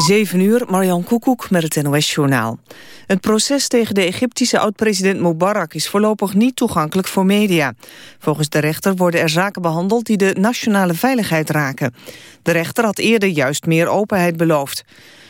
7 uur, Marjan Koekoek met het NOS-journaal. Het proces tegen de Egyptische oud-president Mubarak is voorlopig niet toegankelijk voor media. Volgens de rechter worden er zaken behandeld die de nationale veiligheid raken. De rechter had eerder juist meer openheid beloofd.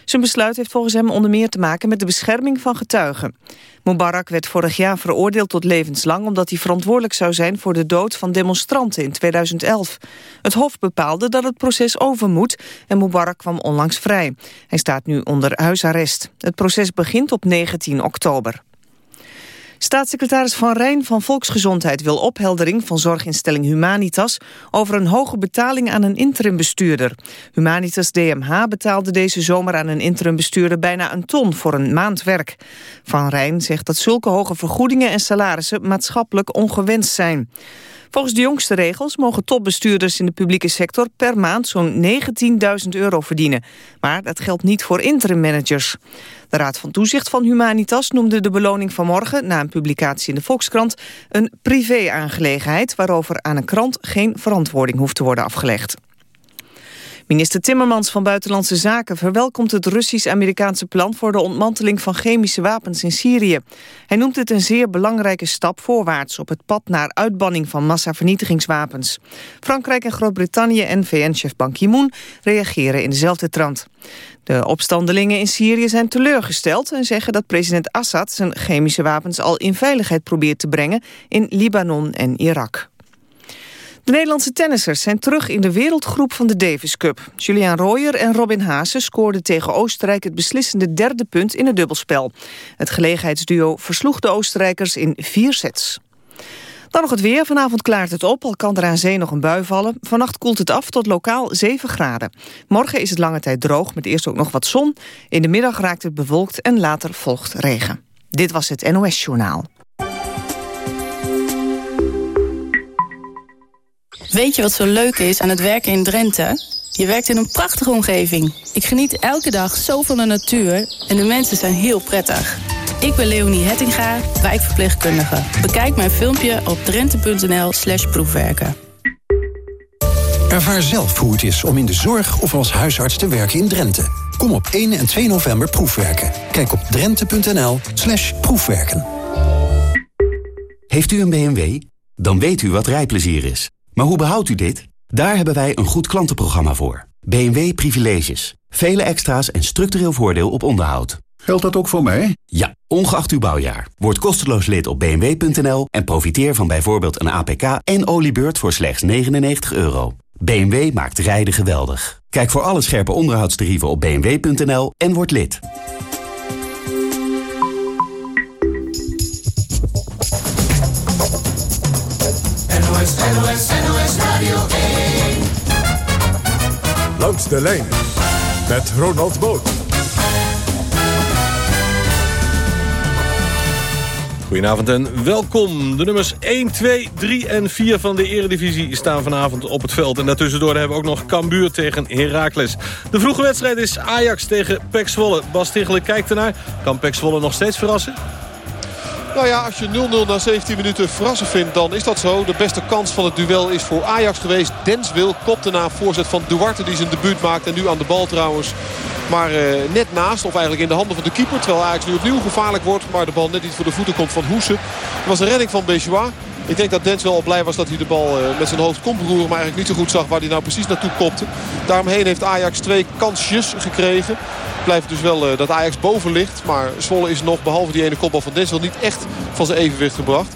Zijn besluit heeft volgens hem onder meer te maken met de bescherming van getuigen. Mubarak werd vorig jaar veroordeeld tot levenslang... omdat hij verantwoordelijk zou zijn voor de dood van demonstranten in 2011. Het Hof bepaalde dat het proces over moet en Mubarak kwam onlangs vrij. Hij staat nu onder huisarrest. Het proces begint op 19 oktober. Staatssecretaris Van Rijn van Volksgezondheid wil opheldering van zorginstelling Humanitas over een hoge betaling aan een interimbestuurder. Humanitas DMH betaalde deze zomer aan een interimbestuurder bijna een ton voor een maand werk. Van Rijn zegt dat zulke hoge vergoedingen en salarissen maatschappelijk ongewenst zijn. Volgens de jongste regels mogen topbestuurders in de publieke sector per maand zo'n 19.000 euro verdienen. Maar dat geldt niet voor interim managers. De Raad van Toezicht van Humanitas noemde de beloning van morgen... na een publicatie in de Volkskrant een privé-aangelegenheid... waarover aan een krant geen verantwoording hoeft te worden afgelegd. Minister Timmermans van Buitenlandse Zaken verwelkomt het Russisch-Amerikaanse plan voor de ontmanteling van chemische wapens in Syrië. Hij noemt het een zeer belangrijke stap voorwaarts op het pad naar uitbanning van massavernietigingswapens. Frankrijk en Groot-Brittannië en VN-chef Ban Ki-moon reageren in dezelfde trant. De opstandelingen in Syrië zijn teleurgesteld en zeggen dat president Assad zijn chemische wapens al in veiligheid probeert te brengen in Libanon en Irak. De Nederlandse tennissers zijn terug in de wereldgroep van de Davis Cup. Julian Royer en Robin Haase scoorden tegen Oostenrijk het beslissende derde punt in het dubbelspel. Het gelegenheidsduo versloeg de Oostenrijkers in vier sets. Dan nog het weer. Vanavond klaart het op, al kan er aan zee nog een bui vallen. Vannacht koelt het af tot lokaal 7 graden. Morgen is het lange tijd droog, met eerst ook nog wat zon. In de middag raakt het bewolkt en later volgt regen. Dit was het NOS Journaal. Weet je wat zo leuk is aan het werken in Drenthe? Je werkt in een prachtige omgeving. Ik geniet elke dag zo van de natuur en de mensen zijn heel prettig. Ik ben Leonie Hettinga, wijkverpleegkundige. Bekijk mijn filmpje op drenthe.nl slash proefwerken. Ervaar zelf hoe het is om in de zorg of als huisarts te werken in Drenthe. Kom op 1 en 2 november proefwerken. Kijk op drenthe.nl slash proefwerken. Heeft u een BMW? Dan weet u wat rijplezier is. Maar hoe behoudt u dit? Daar hebben wij een goed klantenprogramma voor. BMW Privileges. Vele extra's en structureel voordeel op onderhoud. Geldt dat ook voor mij? Ja, ongeacht uw bouwjaar. Word kosteloos lid op bmw.nl en profiteer van bijvoorbeeld een APK en oliebeurt voor slechts 99 euro. BMW maakt rijden geweldig. Kijk voor alle scherpe onderhoudstarieven op bmw.nl en word lid. NOS, NOS, NOS Radio 1. Langs de lijn met Ronald Boot. Goedenavond en welkom. De nummers 1, 2, 3 en 4 van de eredivisie staan vanavond op het veld. En daartussendoor hebben we ook nog Cambuur tegen Heracles. De vroege wedstrijd is Ajax tegen Pek Zwolle. Bas Tichelen kijkt ernaar. Kan Pek Zwolle nog steeds verrassen? Nou ja, als je 0-0 na 17 minuten verrassen vindt, dan is dat zo. De beste kans van het duel is voor Ajax geweest. Denswil kopte na voorzet van Duarte die zijn debuut maakt. En nu aan de bal trouwens. Maar uh, net naast, of eigenlijk in de handen van de keeper. Terwijl Ajax nu opnieuw gevaarlijk wordt. Maar de bal net niet voor de voeten komt van Hoesen. Het was een redding van Bejois. Ik denk dat Dens wel al blij was dat hij de bal uh, met zijn hoofd kon beroeren. Maar eigenlijk niet zo goed zag waar hij nou precies naartoe kopte. Daaromheen heeft Ajax twee kansjes gekregen. Blijft dus wel uh, dat Ajax boven ligt. Maar Zwolle is nog, behalve die ene kopbal van Dens, wel niet echt van zijn evenwicht gebracht.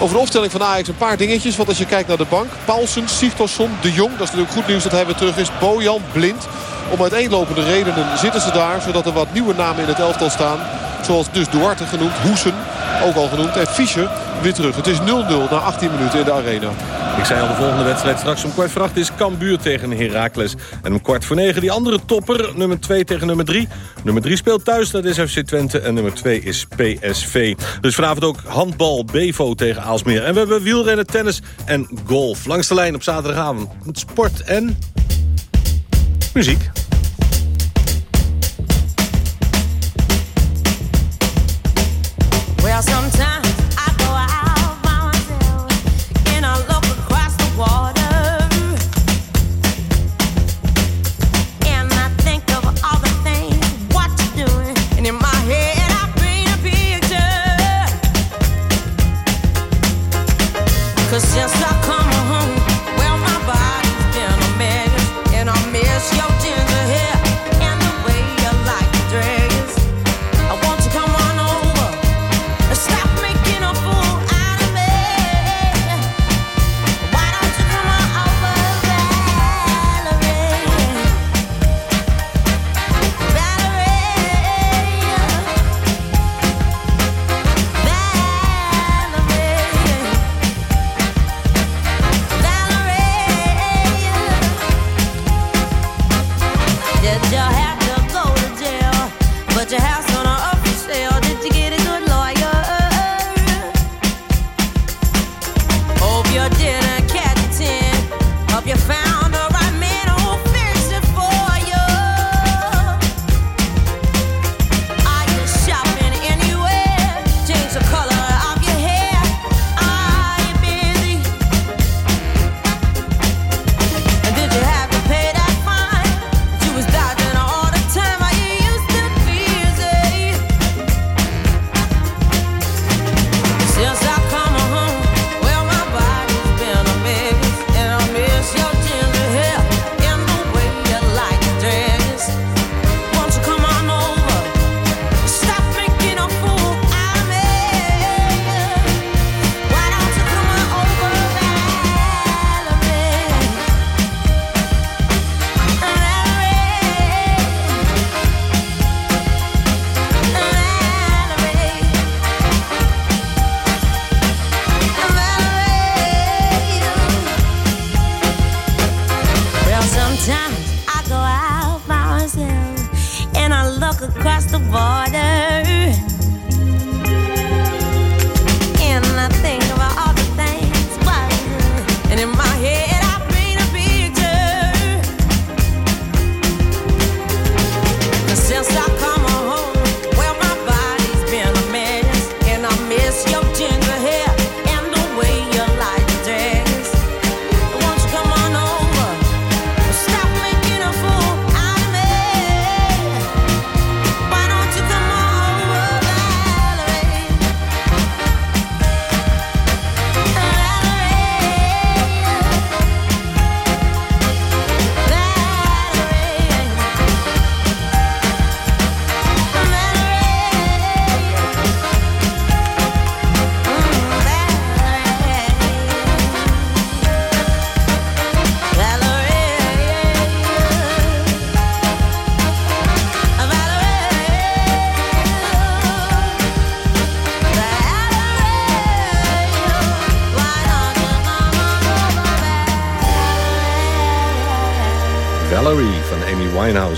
Over de opstelling van Ajax een paar dingetjes. Want als je kijkt naar de bank. Paulsen, Sigtorsson, De Jong. Dat is natuurlijk goed nieuws dat hij weer terug is. Bojan, Blind. Om uiteenlopende redenen zitten ze daar. Zodat er wat nieuwe namen in het elftal staan. Zoals dus Duarte genoemd. Hoesen ook al genoemd. En Fischer weer terug. Het is 0-0 na 18 minuten in de arena. Ik zei al, de volgende wedstrijd straks om kwart voor acht is Cambuur tegen Heracles. En om kwart voor negen die andere topper, nummer 2 tegen nummer 3. Nummer 3 speelt thuis, dat is FC Twente. En nummer 2 is PSV. Dus vanavond ook handbal, Bevo tegen Aalsmeer. En we hebben wielrennen, tennis en golf. Langs de lijn op zaterdagavond. Met sport en muziek. Well,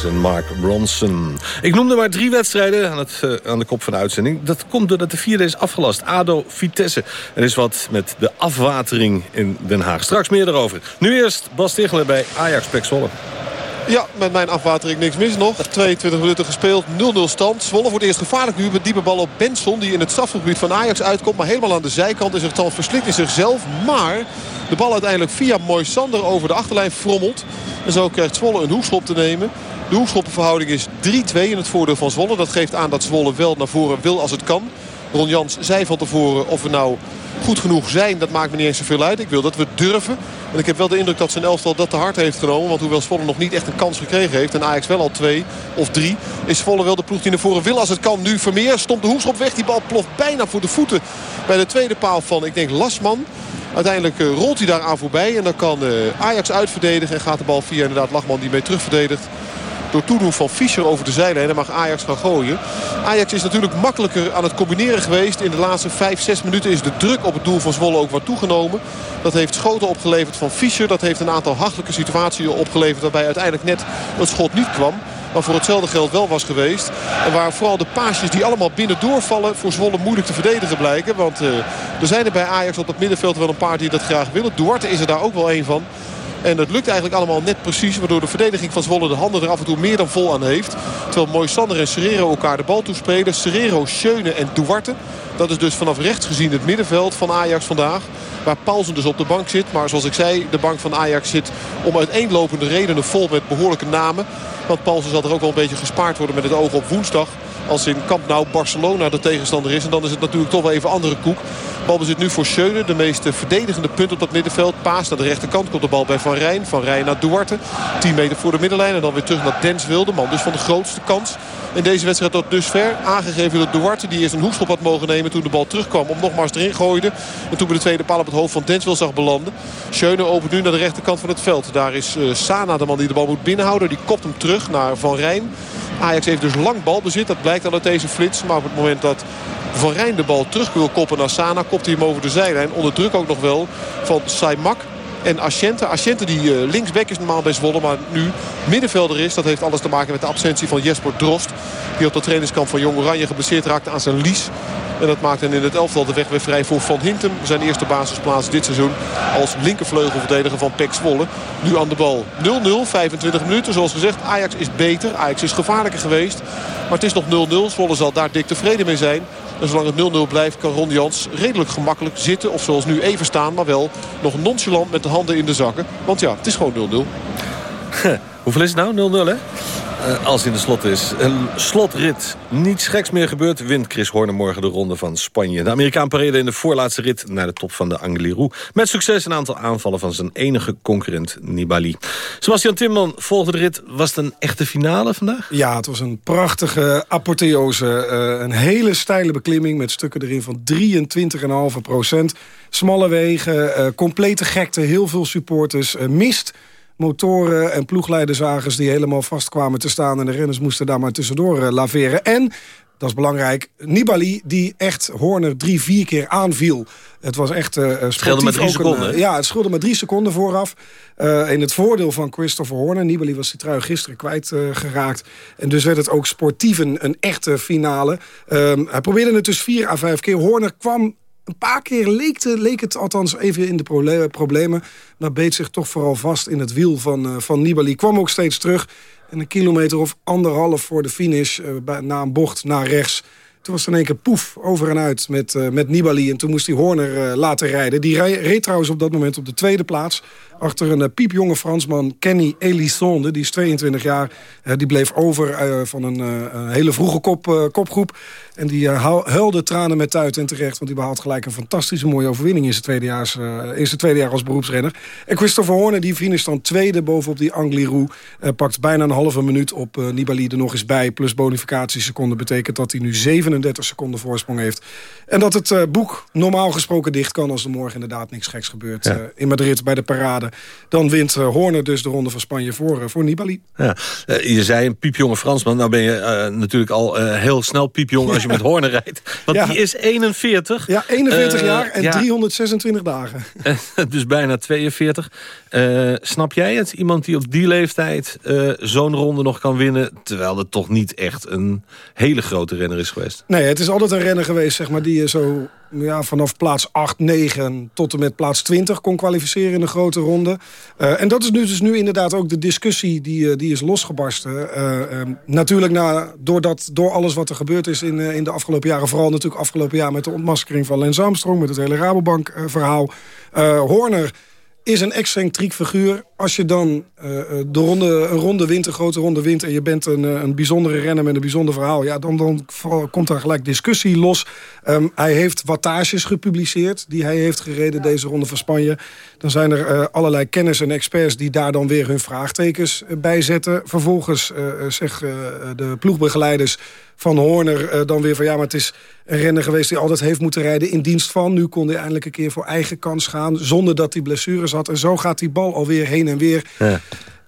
en Mark Bronson. Ik noemde maar drie wedstrijden aan, het, eh, aan de kop van de uitzending. Dat komt doordat de vierde is afgelast. ADO, Vitesse. Er is wat met de afwatering in Den Haag. Straks meer erover. Nu eerst Bas Tichelen bij Ajax Pek Zwolle. Ja, met mijn afwatering niks mis nog. 22 minuten gespeeld, 0-0 stand. Zwolle wordt eerst gevaarlijk nu met diepe bal op Benson... die in het strafgebied van Ajax uitkomt. Maar helemaal aan de zijkant is het dan verslikt in zichzelf. Maar de bal uiteindelijk via Moisander over de achterlijn frommelt. En zo krijgt Zwolle een hoekschop te nemen. De hoekschoppenverhouding is 3-2 in het voordeel van Zwolle. Dat geeft aan dat Zwolle wel naar voren wil als het kan. Ron Jans zei van tevoren of we nou goed genoeg zijn, dat maakt me niet eens zoveel uit. Ik wil dat we durven. En ik heb wel de indruk dat zijn elftal dat te hard heeft genomen. Want hoewel Zwolle nog niet echt een kans gekregen heeft... en Ajax wel al twee of drie... is Zwolle wel de ploeg die naar voren wil als het kan. Nu Vermeer stomt de hoekschop weg. Die bal ploft bijna voor de voeten bij de tweede paal van, ik denk, Lasman. Uiteindelijk eh, rolt hij daar aan voorbij. En dan kan eh, Ajax uitverdedigen. En gaat de bal via inderdaad Lachman die mee terugverdedigt door toedoen van Fischer over de zijlijn. Dan mag Ajax gaan gooien. Ajax is natuurlijk makkelijker aan het combineren geweest. In de laatste 5, 6 minuten is de druk op het doel van Zwolle ook wat toegenomen. Dat heeft schoten opgeleverd van Fischer. Dat heeft een aantal hachelijke situaties opgeleverd waarbij uiteindelijk net het schot niet kwam. Maar voor hetzelfde geld wel was geweest. En waar vooral de paasjes die allemaal binnen doorvallen voor Zwolle moeilijk te verdedigen blijken. Want uh, er zijn er bij Ajax op het middenveld wel een paar die dat graag willen. Duarte is er daar ook wel een van. En het lukt eigenlijk allemaal net precies. Waardoor de verdediging van Zwolle de handen er af en toe meer dan vol aan heeft. Terwijl Moisander en Serrero elkaar de bal toespelen. Serrero, Schöne en Duarte. Dat is dus vanaf rechts gezien het middenveld van Ajax vandaag. Waar Paulsen dus op de bank zit. Maar zoals ik zei, de bank van Ajax zit om uiteenlopende redenen vol met behoorlijke namen. Want Paulsen zal er ook wel een beetje gespaard worden met het oog op woensdag. Als in Camp Nou Barcelona de tegenstander is. En dan is het natuurlijk toch wel even andere koek. Balbezit nu voor Schöne. De meest verdedigende punt op dat middenveld. Paas naar de rechterkant. Komt de bal bij Van Rijn. Van Rijn naar Duarte. 10 meter voor de middenlijn. En dan weer terug naar Dens Wilde. Man dus van de grootste kans. In deze wedstrijd tot dusver. Aangegeven door Duarte. Die eerst een hoekschop had mogen nemen toen de bal terugkwam. Om nogmaals erin gooide. En toen bij de tweede paal op het hoofd van Denswil zag belanden. Schöne opent nu naar de rechterkant van het veld. Daar is uh, Sana de man die de bal moet binnenhouden. Die kopt hem terug naar Van Rijn. Ajax heeft dus lang balbezit. Dat blijkt al uit deze flits. Maar op het moment dat Van Rijn de bal terug wil koppen naar Sana... kopt hij hem over de zijlijn. Onder druk ook nog wel van Saimak. En Asciente, Asciente die eh, linksback is normaal bij Zwolle. Maar nu middenvelder is. Dat heeft alles te maken met de absentie van Jesper Drost. Die op de trainingskamp van Jong Oranje geblesseerd raakte aan zijn lies. En dat maakt hem in het elftal de weg weer vrij voor Van Hintem. Zijn eerste basisplaats dit seizoen als linkervleugelverdediger van PEC Zwolle. Nu aan de bal 0-0, 25 minuten. Zoals gezegd, Ajax is beter. Ajax is gevaarlijker geweest. Maar het is nog 0-0. Zwolle zal daar dik tevreden mee zijn. En zolang het 0-0 blijft kan Ron Jans redelijk gemakkelijk zitten. Of zoals nu even staan, maar wel nog nonchalant met de handen in de zakken. Want ja, het is gewoon 0-0. Hoeveel is het nou? 0-0 hè? Uh, als in de slot is. Een slotrit. Niets geks meer gebeurt. Wint Chris Horner morgen de ronde van Spanje. De Amerikaan pareerde in de voorlaatste rit naar de top van de Angliru. Met succes een aantal aanvallen van zijn enige concurrent Nibali. Sebastian Timman volgde de rit. Was het een echte finale vandaag? Ja, het was een prachtige apotheose. Uh, een hele steile beklimming met stukken erin van 23,5 procent. Smalle wegen, uh, complete gekte, heel veel supporters, mist motoren en ploegleiderzagers die helemaal vast kwamen te staan... en de renners moesten daar maar tussendoor uh, laveren. En, dat is belangrijk, Nibali die echt Horner drie, vier keer aanviel. Het was echt uh, Het scheelde maar drie seconden. Een, ja, het scheelde maar drie seconden vooraf. Uh, in het voordeel van Christopher Horner. Nibali was die trui gisteren kwijtgeraakt. Uh, geraakt. en dus werd het ook sportief een, een echte finale. Um, hij probeerde het dus vier à vijf keer. Horner kwam een paar keer leek, leek, het althans even in de problemen... maar beet zich toch vooral vast in het wiel van, uh, van Nibali. Kwam ook steeds terug. En een kilometer of anderhalf voor de finish... Uh, bij, na een bocht naar rechts... Toen was er in één keer poef over en uit met, uh, met Nibali. En toen moest hij Horner laten rijden. Die reed trouwens op dat moment op de tweede plaats. Achter een piepjonge Fransman, Kenny Elisonde. Die is 22 jaar. die bleef over van een, hele vroege kop, kopgroep. En die huilde tranen met tuit en terecht. Want die behaalt gelijk een fantastische mooie overwinning in zijn tweede, jaars, in zijn tweede jaar als beroepsrenner. En Christopher Horner die finish dan tweede bovenop die Angliru. Pakt bijna een halve minuut op Nibali er nog eens bij. Plus bonificatieseconden betekent dat hij nu 37 seconden voorsprong heeft. En dat het boek normaal gesproken dicht kan als er morgen inderdaad niks geks gebeurt. Ja. in Madrid bij de parade. Dan wint Horner dus de ronde van Spanje voor, voor Nibali. Ja. je zei een piepjonge Fransman. Nou ben je natuurlijk al heel snel piepjong als je met Horner rijdt. Want ja. die is 41. Ja, 41 uh, jaar en ja. 326 dagen. dus bijna 42. Uh, snap jij het? Iemand die op die leeftijd zo'n ronde nog kan winnen... terwijl het toch niet echt een hele grote renner is geweest? Nee, het is altijd een renner geweest zeg maar, die je zo ja, vanaf plaats 8, 9 tot en met plaats 20 kon kwalificeren in de grote ronde. Uh, en dat is nu dus nu inderdaad ook de discussie die, die is losgebarsten. Uh, um, natuurlijk na, doordat, door alles wat er gebeurd is in, in de afgelopen jaren... vooral natuurlijk afgelopen jaar met de ontmaskering van Lens Armstrong... met het hele Rabobank-verhaal. Horner is een excentriek figuur. Als je dan uh, de ronde, een ronde wint, een grote ronde wint... en je bent een, een bijzondere renner met een bijzonder verhaal... Ja, dan, dan komt daar gelijk discussie los. Um, hij heeft wattages gepubliceerd die hij heeft gereden deze ronde van Spanje. Dan zijn er allerlei kennis en experts die daar dan weer hun vraagtekens bij zetten. Vervolgens zeggen de ploegbegeleiders van Horner uh, dan weer van... ja, maar het is een renner geweest die altijd heeft moeten rijden in dienst van. Nu kon hij eindelijk een keer voor eigen kans gaan... zonder dat hij blessures had. En zo gaat die bal alweer heen en weer. Ja.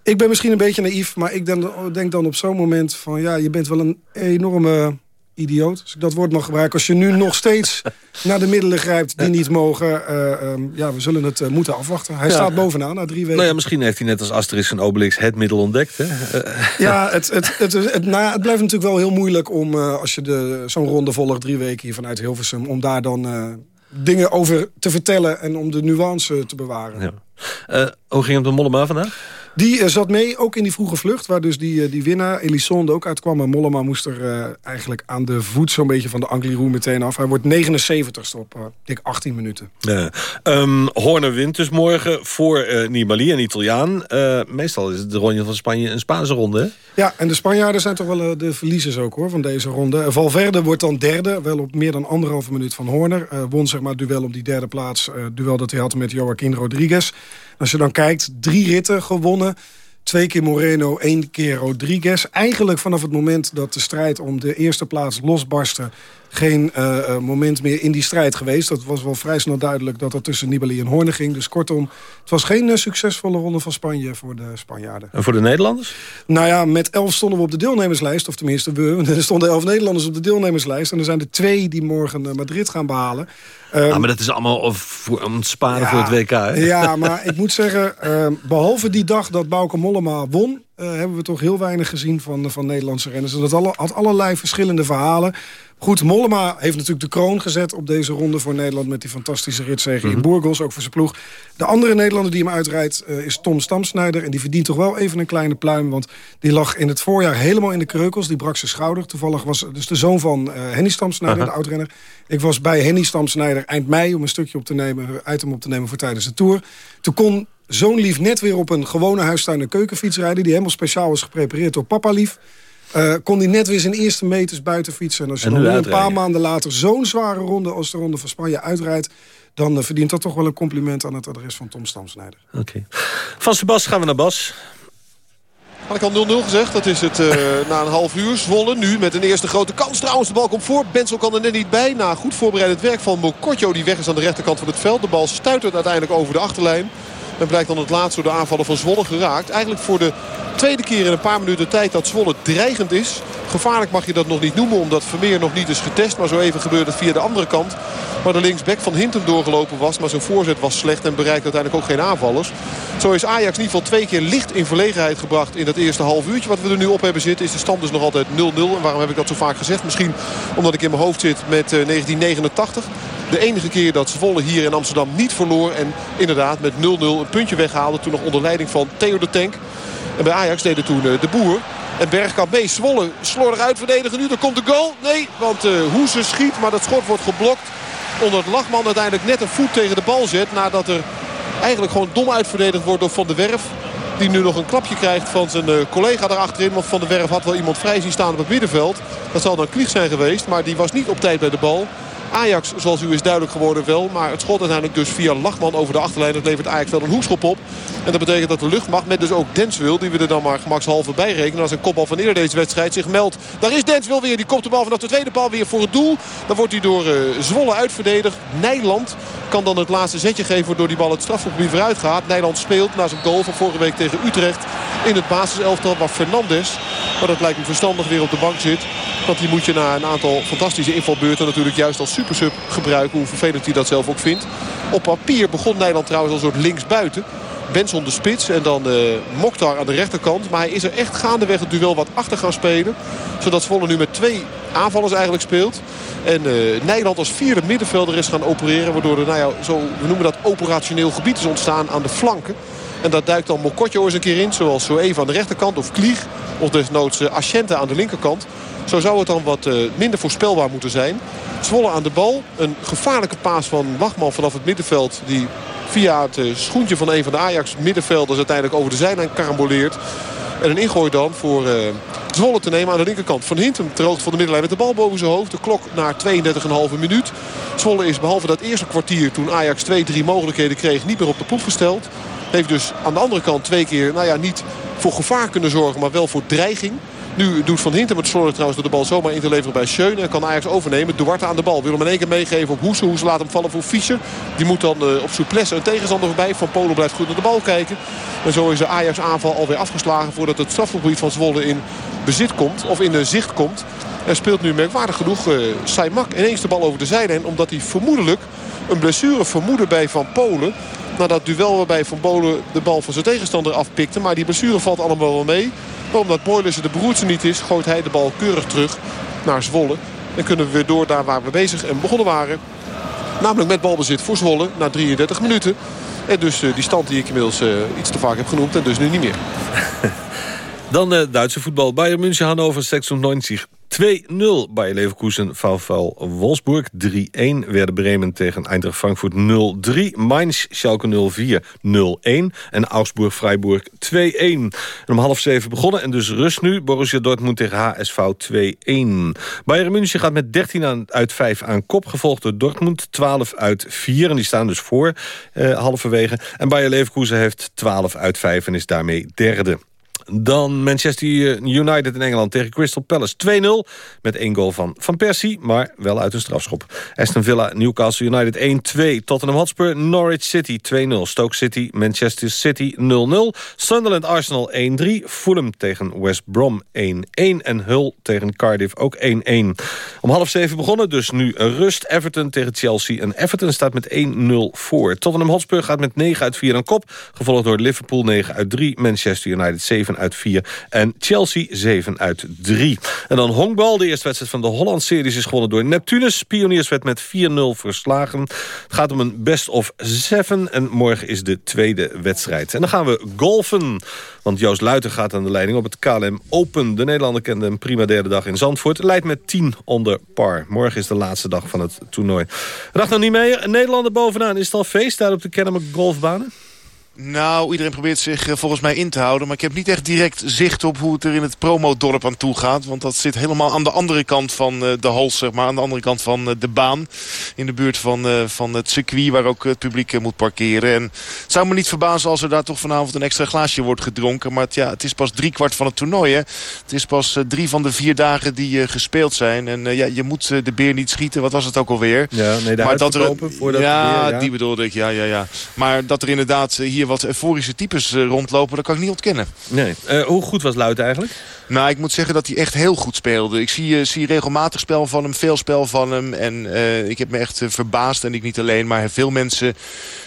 Ik ben misschien een beetje naïef, maar ik denk, denk dan op zo'n moment van... ja, je bent wel een enorme idioot, als ik dat woord mag gebruiken. Als je nu nog steeds naar de middelen grijpt die niet mogen... Uh, um, ja, we zullen het uh, moeten afwachten. Hij ja. staat bovenaan na drie weken. Nou ja, misschien heeft hij net als Asterix en Obelix het middel ontdekt. Hè? Ja, het, het, het, het, nou ja, het blijft natuurlijk wel heel moeilijk om... Uh, als je zo'n ronde volgt, drie weken hier vanuit Hilversum... om daar dan dingen over te vertellen en om de nuance te bewaren. Ja. hoe ging het met Mollema vandaag? Die uh, zat mee, ook in die vroege vlucht, waar dus die, uh, die winnaar Elisonde ook uitkwam. En Mollema moest er uh, eigenlijk aan de voet zo'n beetje van de Angliru meteen af. Hij wordt 79ste op dik 18 minuten. Um, Horner wint dus morgen voor Nibali, een Italiaan. meestal is het de ronde van Spanje een Spaanse ronde, hè? Ja, en de Spanjaarden zijn toch wel de verliezers ook hoor, van deze ronde. Valverde wordt dan derde, wel op meer dan anderhalve minuut van Horner. won zeg maar duel op die derde plaats, duel dat hij had met Joaquin Rodriguez. Als je dan kijkt, drie ritten gewonnen. Twee keer Moreno, één keer Rodriguez. Eigenlijk vanaf het moment dat de strijd om de eerste plaats losbarstte... geen uh, moment meer in die strijd geweest. Dat was wel vrij snel duidelijk dat er tussen Nibali en Horner ging. Dus kortom, het was geen uh, succesvolle ronde van Spanje voor de Spanjaarden. En voor de Nederlanders? Nou ja, met elf stonden we op de deelnemerslijst. Of tenminste, we, er stonden elf Nederlanders op de deelnemerslijst. En er zijn er twee die morgen Madrid gaan behalen. Ehm, Ah, maar dat is allemaal om te sparen voor het WK. Hè? Ja, maar ik moet zeggen, ehm, behalve die dag dat Bauke Mollema won... eh, hebben we toch heel weinig gezien van, van Nederlandse renners. En dat alle, had allerlei verschillende verhalen. Goed, Mollema heeft natuurlijk de kroon gezet op deze ronde voor Nederland... met die fantastische ritzege in Burgos, ook voor zijn ploeg. De andere Nederlander die hem uitrijdt eh, is Tom Stamsnijder. En die verdient toch wel even een kleine pluim... want die lag in het voorjaar helemaal in de kreukels. Die brak zijn schouder. Toevallig was dus de zoon van eh, Henny Stamsnijder, de oudrenner. Ik was bij Henny Stamsnijder eind mei om een stukje op te nemen... item op te nemen voor tijdens de Tour. Toen kon zoon Lief net weer op een gewone huistuin- en keukenfiets rijden... die helemaal speciaal was geprepareerd door papa Lief. Eh, kon hij net weer zijn eerste meters buiten fietsen. En als je En dan nu weer een paar maanden later zo'n zware ronde... als de ronde van Spanje uitrijdt... dan eh, verdient dat toch wel een compliment aan het adres van Tom Stamsnijder. Oké. Van Sebas gaan we naar Bas. Had ik al 0-0 gezegd. Dat is het eh, na een half uur. Zwolle nu met een eerste grote kans. Trouwens, de bal komt voor. Bensel kan er net niet bij. Na goed voorbereid werk van Mokotjo die weg is aan de rechterkant van het veld. De bal stuitert uiteindelijk over de achterlijn. En blijkt dan het laatste door de aanvallen van Zwolle geraakt. Eigenlijk voor de tweede keer in een paar minuten tijd dat Zwolle dreigend is. Gevaarlijk mag je dat nog niet noemen omdat Vermeer nog niet is getest. Maar zo even gebeurt het via de andere kant. Waar de linksback van Hinten doorgelopen was. Maar zijn voorzet was slecht en bereikt uiteindelijk ook geen aanvallers. Zo is Ajax in ieder geval twee keer licht in verlegenheid gebracht in dat eerste half uurtje. Wat we er nu op hebben zitten is de stand dus nog altijd 0-0. En waarom heb ik dat zo vaak gezegd? Misschien omdat ik in mijn hoofd zit met eh, 1989. De enige keer dat Zwolle hier in Amsterdam niet verloor. En inderdaad met 0-0 een puntje weghaalde. Toen nog onder leiding van Theo de Tank. En bij Ajax deden toen eh, de boer. En Bergkamp mee. Zwolle slordig uitverdedigen nu. Dan komt de goal. Nee, want uh, Hoese schiet. Maar dat schot wordt geblokt. Omdat Lachman uiteindelijk net een voet tegen de bal zet. Nadat er eigenlijk gewoon dom uitverdedigd wordt door Van der Werf. Die nu nog een klapje krijgt van zijn uh, collega daarachterin. Want Van der Werf had wel iemand vrij zien staan op het middenveld. Dat zal dan Klieg zijn geweest. Maar die was niet op tijd bij de bal. Ajax, zoals u is duidelijk geworden wel. Maar het schot uiteindelijk dus via Lachman over de achterlijn. Dat levert Ajax wel een hoekschop op. En dat betekent dat de luchtmacht met dus ook Denswil. Die we er dan maar gemakshalve bij rekenen. Als een kopbal van eerder deze wedstrijd zich meldt. Daar is Denswil weer. Die komt de bal vanaf de tweede bal weer voor het doel. Dan wordt hij door uh, Zwolle uitverdedigd. Nijland kan dan het laatste zetje geven. Waardoor die bal het strafgebied vooruit gaat. Nijland speelt na zijn goal van vorige week tegen Utrecht. In het basiselftal waar Fernandes. Maar dat lijkt me verstandig weer op de bank zit. Want die moet je na een aantal fantastische invalbeurten natuurlijk juist als supersub gebruiken. Hoe vervelend hij dat zelf ook vindt. Op papier begon Nederland trouwens als een soort linksbuiten. Benson de spits en dan uh, Mokhtar aan de rechterkant. Maar hij is er echt gaandeweg het duel wat achter gaan spelen. Zodat Zwolle nu met twee aanvallers eigenlijk speelt. En uh, Nijland als vierde middenvelder is gaan opereren. Waardoor er, nou ja, zo, we noemen dat operationeel gebied is ontstaan aan de flanken. En dat duikt dan Mokotjo eens een keer in. Zoals zo even aan de rechterkant of Klieg. Of desnoods uh, aan de linkerkant. Zo zou het dan wat uh, minder voorspelbaar moeten zijn. Zwolle aan de bal. Een gevaarlijke paas van Lachman vanaf het middenveld. Die via het uh, schoentje van een van de Ajax middenvelders uiteindelijk over de zijlijn karamboleert. En een ingooi dan voor uh, Zwolle te nemen aan de linkerkant. Van Hintem ter hoogte van de middenlijn met de bal boven zijn hoofd. De klok naar 32,5 minuut. Zwolle is behalve dat eerste kwartier toen Ajax 2-3 mogelijkheden kreeg niet meer op de proef gesteld. Heeft dus aan de andere kant twee keer nou ja, niet voor gevaar kunnen zorgen, maar wel voor dreiging. Nu doet Van Hintem het slordig trouwens door de bal zomaar in te leveren bij Schöne. En kan Ajax overnemen. Duarte aan de bal. Wil hem in één keer meegeven op Hoese. Hoese laat hem vallen voor Fischer. Die moet dan uh, op souplesse een tegenstander voorbij. Van Polen blijft goed naar de bal kijken. En zo is de Ajax aanval alweer afgeslagen voordat het strafgebied van Zwolle in bezit komt. Of in de zicht komt. Er speelt nu merkwaardig genoeg uh, Saimak ineens de bal over de zijlijn. Omdat hij vermoedelijk een blessure vermoedde bij Van Polen. Na dat duel waarbij Van Polen de bal van zijn tegenstander afpikte. Maar die blessure valt allemaal wel mee. Maar omdat Boylissen de broertje niet is, gooit hij de bal keurig terug naar Zwolle. En kunnen we weer door daar waar we bezig en begonnen waren. Namelijk met balbezit voor Zwolle na 33 minuten. En dus uh, die stand die ik inmiddels uh, iets te vaak heb genoemd en dus nu niet meer. Dan uh, Duitse voetbal. Bayern München, Hannover 96. 2-0 bij Leverkusen, VfL Wolfsburg 3-1. Werden Bremen tegen Eintracht Frankfurt 0-3. Mainz, Schalke 0-4, 0-1. En Augsburg-Freiburg 2-1. En om half zeven begonnen en dus rust nu. Borussia Dortmund tegen HSV 2-1. Bayern München gaat met 13 aan, uit 5 aan kop. Gevolgd door Dortmund 12 uit 4. En die staan dus voor uh, halverwege. En Bayer Leverkusen heeft 12 uit 5 en is daarmee derde. Dan Manchester United in Engeland tegen Crystal Palace 2-0. Met één goal van Van Persie, maar wel uit een strafschop. Aston Villa, Newcastle United 1-2. Tottenham Hotspur, Norwich City 2-0. Stoke City, Manchester City 0-0. Sunderland Arsenal 1-3. Fulham tegen West Brom 1-1. En Hull tegen Cardiff ook 1-1. Om half zeven begonnen, dus nu rust. Everton tegen Chelsea. En Everton staat met 1-0 voor. Tottenham Hotspur gaat met 9 uit 4 aan kop. Gevolgd door Liverpool 9 uit 3. Manchester United 7 uit 4. En Chelsea 7 uit 3. En dan honkbal. De eerste wedstrijd van de Holland-series is gewonnen door Neptunus. Pioniers werd met 4-0 verslagen. Het gaat om een best of 7. En morgen is de tweede wedstrijd. En dan gaan we golfen. Want Joost Luiten gaat aan de leiding op het KLM Open. De Nederlander kende een prima derde dag in Zandvoort. Leidt met 10 onder par. Morgen is de laatste dag van het toernooi. Dag nog niet mee. Nederlander bovenaan. Is het al feest daar op de Kennemer golfbanen? Nou, iedereen probeert zich eh, volgens mij in te houden. Maar ik heb niet echt direct zicht op hoe het er in het promodorp aan toe gaat. Want dat zit helemaal aan de andere kant van eh, de hals, zeg maar. Aan de andere kant van eh, de baan. In de buurt van, van het circuit waar ook het publiek moet parkeren. En het zou me niet verbazen als er daar toch vanavond een extra glaasje wordt gedronken. Maar het, ja, het is pas drie kwart van het toernooi. Hè. Het is pas drie van de vier dagen die gespeeld zijn. En ja, je moet de beer niet schieten. Wat was het ook alweer? Ja, nee, de maar dat er, ja, beer, ja, die bedoelde ik. Ja, ja, ja. Maar dat er inderdaad hier wat euforische types eh, rondlopen, dat kan ik niet ontkennen. Nee. Uh, hoe goed was Luit eigenlijk? Nou, ik moet zeggen dat hij echt heel goed speelde. Ik zie, uh, zie regelmatig spel van hem, veel spel van hem. En uh, ik heb me echt verbaasd, en ik niet alleen, maar veel mensen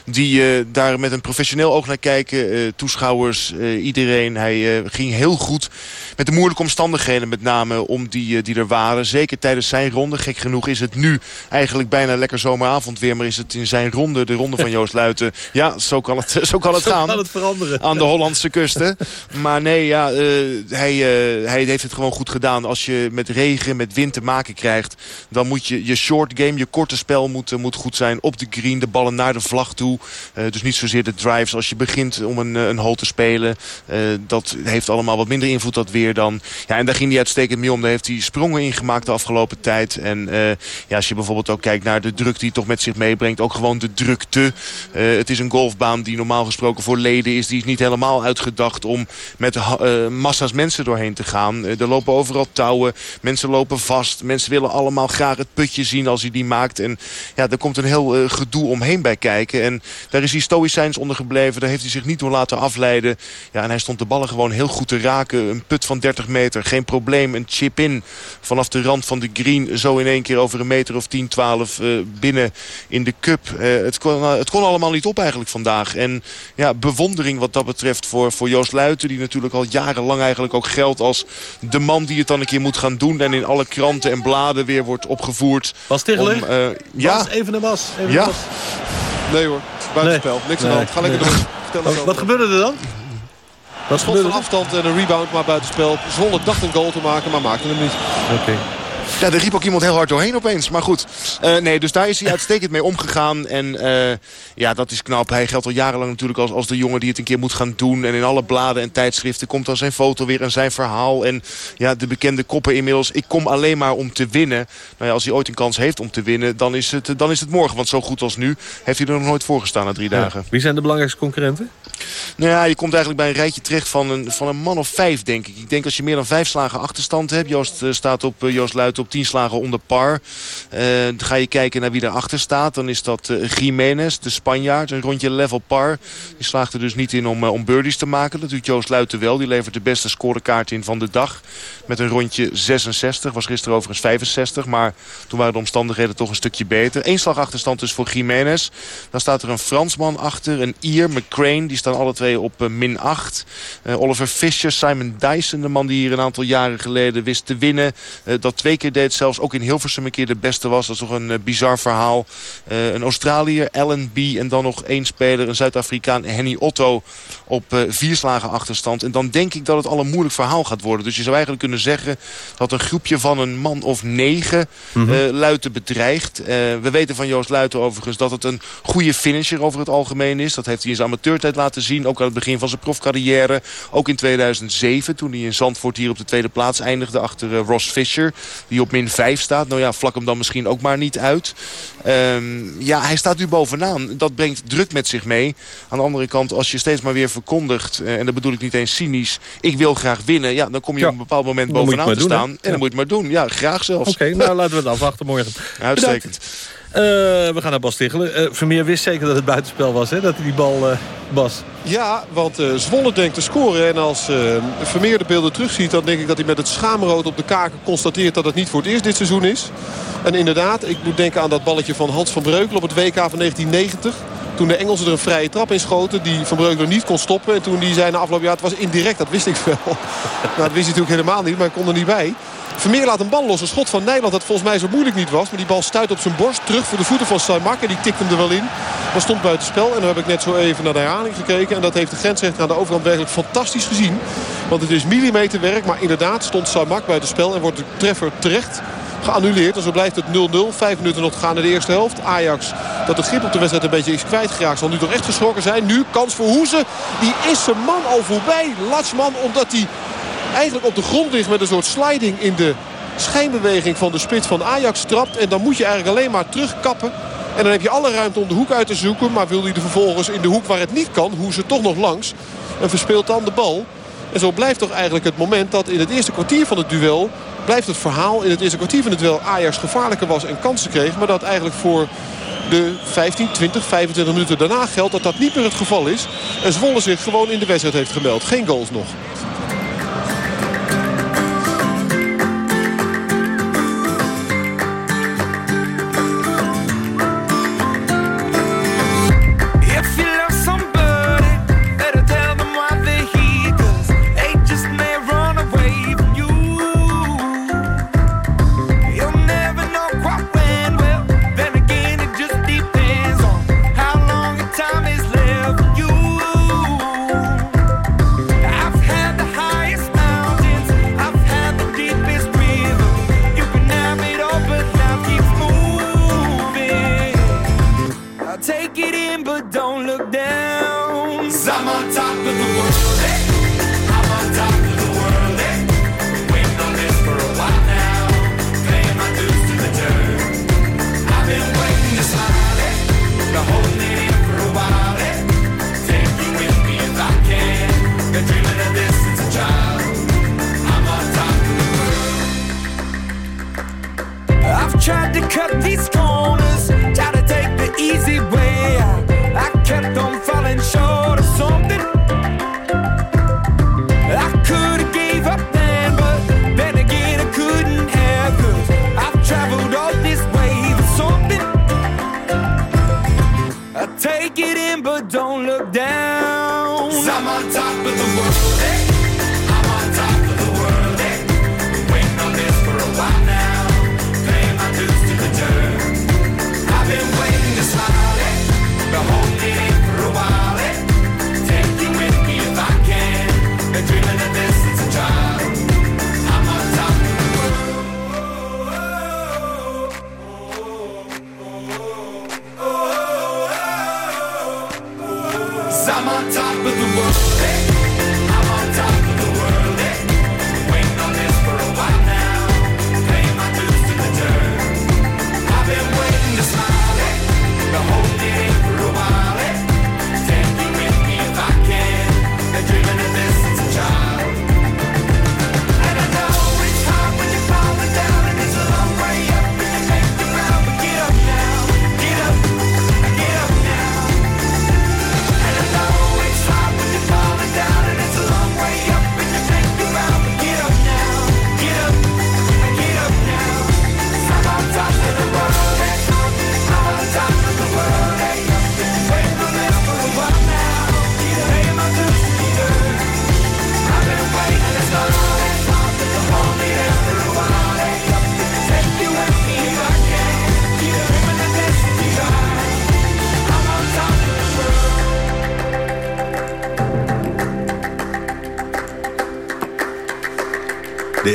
die uh, daar met een professioneel oog naar kijken. toeschouwers, iedereen. Hij ging heel goed met de moeilijke omstandigheden met name om die, die er waren. Zeker tijdens zijn ronde. Gek genoeg is het nu eigenlijk bijna lekker zomeravond weer. Maar is het in zijn ronde, de ronde van Joost Luiten. Ja, zo kan het, zo kan het gaan. Kan het veranderen. Aan de Hollandse kusten. Maar nee, ja, hij eh, hij heeft het gewoon goed gedaan. Als je met regen, met wind te maken krijgt... dan moet je je short game, je korte spel moet, moet goed zijn. Op de green, de ballen naar de vlag toe. Uh, dus niet zozeer de drives als je begint om een, een hole te spelen. Dat heeft allemaal wat minder invloed dat weer dan. Ja, en daar ging hij uitstekend mee om. Daar heeft hij sprongen in gemaakt de afgelopen tijd. En ja, als je bijvoorbeeld ook kijkt naar de druk die hij toch met zich meebrengt. Ook gewoon de drukte. het is een golfbaan die normaal gesproken voor leden is. Die is niet helemaal uitgedacht om met massa's mensen doorheen te gaan. Eh, er lopen overal touwen. Mensen lopen vast. Mensen willen allemaal graag het putje zien als hij die maakt. En ja, er komt een heel uh, gedoe omheen bij kijken. En daar is hij stoïcijns onder gebleven. Daar heeft hij zich niet door laten afleiden. Ja, en hij stond de ballen gewoon heel goed te raken. Een put van 30 meter. Geen probleem. Een chip in vanaf de rand van de green. Zo in één keer over een meter of 10, 12 uh, binnen in de cup. Het, kon, het kon allemaal niet op eigenlijk vandaag. En ja, bewondering wat dat betreft voor, voor Joost Luiten. Die natuurlijk al jarenlang eigenlijk ook geldt als als de man die het dan een keer moet gaan doen. En in alle kranten en bladen weer wordt opgevoerd. Was Tichler? Om, uh, ja. even een was. Even ja. was. Nee hoor, buitenspel. Nee. Niks aan de hand. Ga lekker door. Wat, wat gebeurde er dan? Wat schot van afstand en een rebound, maar buitenspel. Zwolle dacht een goal te maken, maar maakte hem niet. Oké. Ja, er riep ook iemand heel hard doorheen opeens. Maar goed, uh, nee, dus daar is hij uitstekend mee omgegaan. En uh, ja, dat is knap. Hij geldt al jarenlang natuurlijk als, als de jongen die het een keer moet gaan doen. En in alle bladen en tijdschriften komt dan zijn foto weer en zijn verhaal. En ja, de bekende koppen inmiddels. Ik kom alleen maar om te winnen. Nou ja, als hij ooit een kans heeft om te winnen, dan is het, dan is het morgen. Want zo goed als nu heeft hij er nog nooit voor gestaan na drie dagen. Wie zijn de belangrijkste concurrenten? Nou ja, je komt eigenlijk bij een rijtje terecht van een, van een man of vijf, denk ik. Ik denk als je meer dan vijf slagen achterstand hebt. Joost uh, staat op uh, Joost Luiten op tien slagen onder par. Uh, ga je kijken naar wie erachter staat. Dan is dat Jiménez, de Spanjaard. Een rondje level par. Die slaagt er dus niet in om, om birdies te maken. Dat doet Joost Luiten wel. Die levert de beste scorekaart in van de dag. Met een rondje 66. Was gisteren overigens 65. Maar toen waren de omstandigheden toch een stukje beter. Eén slag achterstand dus voor Jiménez. Dan staat er een Fransman achter. Een Ier, McCrane. Die staan alle twee op min 8. Oliver Fischer, Simon Dyson. De man die hier een aantal jaren geleden wist te winnen. dat twee keer deed zelfs ook in Hilversum een keer de beste was. Dat is toch een bizar verhaal. Een Australiër, Allen B. En dan nog één speler, een Zuid-Afrikaan, Henny Otto. Op vier slagen achterstand. En dan denk ik dat het al een moeilijk verhaal gaat worden. Dus je zou eigenlijk kunnen zeggen dat een groepje van een man of negen mm -hmm. Luiten bedreigt. we weten van Joost Luiten overigens dat het een goede finisher over het algemeen is. Dat heeft hij in zijn amateurtijd laten zien. Ook aan het begin van zijn profcarrière. Ook in 2007 toen hij in Zandvoort hier op de tweede plaats eindigde achter Ross Fisher. die op min 5 staat. Nou ja, vlak hem dan misschien ook maar niet uit. Ehm, ja, hij staat nu bovenaan. Dat brengt druk met zich mee. Aan de andere kant, als je steeds maar weer verkondigt... eh, en dat bedoel ik niet eens cynisch... ik wil graag winnen, ja, dan kom je Ja. op een bepaald moment bovenaan te doen, staan. En dan Ja. moet je het maar doen. Ja, graag zelfs. Oké, nou laten we het afwachten morgen. Uitstekend. Eh, we gaan naar Bas Tichelen. Eh, Vermeer wist zeker dat het buitenspel was, hè? Dat die bal, eh, Bas... Ja, want eh, Zwolle denkt te scoren. En als eh, Vermeer de beelden terugziet... dan denk ik dat hij met het schaamrood op de kaken constateert... dat het niet voor het eerst dit seizoen is. En inderdaad, ik moet denken aan dat balletje van Hans van Breukelen... op het WK van 1990. Toen de Engelsen er een vrije trap in schoten... die Van Breukelen niet kon stoppen. En toen die zei na afloop... ja, het was indirect, dat wist ik wel. nou, dat wist hij natuurlijk helemaal niet, maar hij kon er niet bij. Vermeer laat een bal los. Een schot van Nijland dat volgens mij zo moeilijk niet was. Maar die bal stuit op zijn borst. Terug voor de voeten van Saimak. En die tikt hem er wel in. Maar stond buiten spel. En dan heb ik net zo even naar de herhaling gekeken. En dat heeft de grensrechter aan de overkant werkelijk fantastisch gezien. Want het is millimeterwerk. Maar inderdaad stond Saimak buiten spel. En wordt de treffer terecht geannuleerd. En zo blijft het 0-0. Vijf minuten nog te gaan in de eerste helft. Ajax dat de grip op de wedstrijd een beetje is kwijtgeraakt. Zal nu toch echt geschrokken zijn. Nu kans voor Hoeze. Die is zijn man al voorbij. Latsman omdat hij eigenlijk op de grond ligt met een soort sliding in de schijnbeweging van de spits van Ajax trapt. En dan moet je eigenlijk alleen maar terugkappen. En dan heb je alle ruimte om de hoek uit te zoeken. Maar wil hij er vervolgens in de hoek waar het niet kan, hoe ze toch nog langs. En verspeelt dan de bal. En zo blijft toch eigenlijk het moment dat in het eerste kwartier van het duel... blijft het verhaal in het eerste kwartier van het duel Ajax gevaarlijker was en kansen kreeg. Maar dat eigenlijk voor de 15, 20, 25 minuten daarna geldt dat dat niet meer het geval is. En Zwolle zich gewoon in de wedstrijd heeft gemeld. Geen goals nog. Look down. i I'm on top of the world, eh?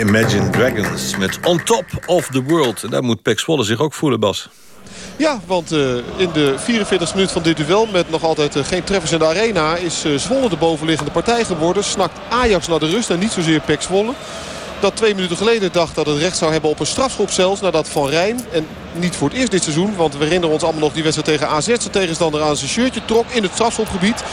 Imagine Dragons met On Top of the World. En daar moet Pek Zwolle zich ook voelen, Bas. Ja, want eh, in de 44 minuut van dit duel met nog altijd eh, geen treffers in de arena... is eh, Zwolle de bovenliggende partij geworden. Snakt Ajax naar de rust en niet zozeer Pek Zwolle. dat twee minuten geleden dacht dat het recht zou hebben op een strafschop zelfs. Nadat Van Rijn, en niet voor het eerst dit seizoen... want we herinneren ons allemaal nog die wedstrijd tegen AZ... zijn tegenstander aan zijn shirtje trok in het strafschopgebied.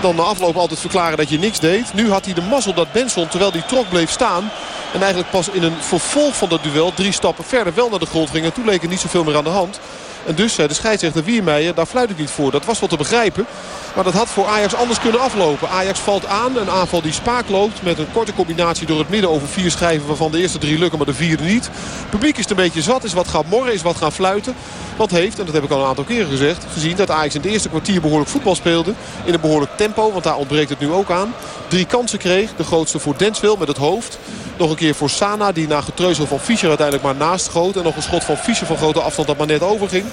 Dan na afloop altijd verklaren dat je niks deed. Nu had hij de mazzel dat Benson, terwijl hij trok, bleef staan... en eigenlijk pas in een vervolg van dat duel drie stappen verder wel naar de grond ging. En toen leek er niet zoveel meer aan de hand. En dus de scheidsrechter Wiermeijer, daar fluit ik niet voor. Dat was wel te begrijpen. Maar dat had voor Ajax anders kunnen aflopen. Ajax valt aan. Een aanval die spaak loopt. Met een korte combinatie door het midden over vier schijven. Waarvan de eerste drie lukken, maar de vierde niet. Het publiek is een beetje zat. Is wat gaan morren, is wat gaan fluiten. Wat heeft, en dat heb ik al een aantal keren gezegd. Gezien dat Ajax in het eerste kwartier behoorlijk voetbal speelde. In een behoorlijk tempo, want daar ontbreekt het nu ook aan. Drie kansen kreeg. De grootste voor Denswil met het hoofd. Nog een keer voor Sana die na getreuzel van Fischer uiteindelijk maar naast schoot. En nog een schot van Fischer van grote afstand dat maar net overging.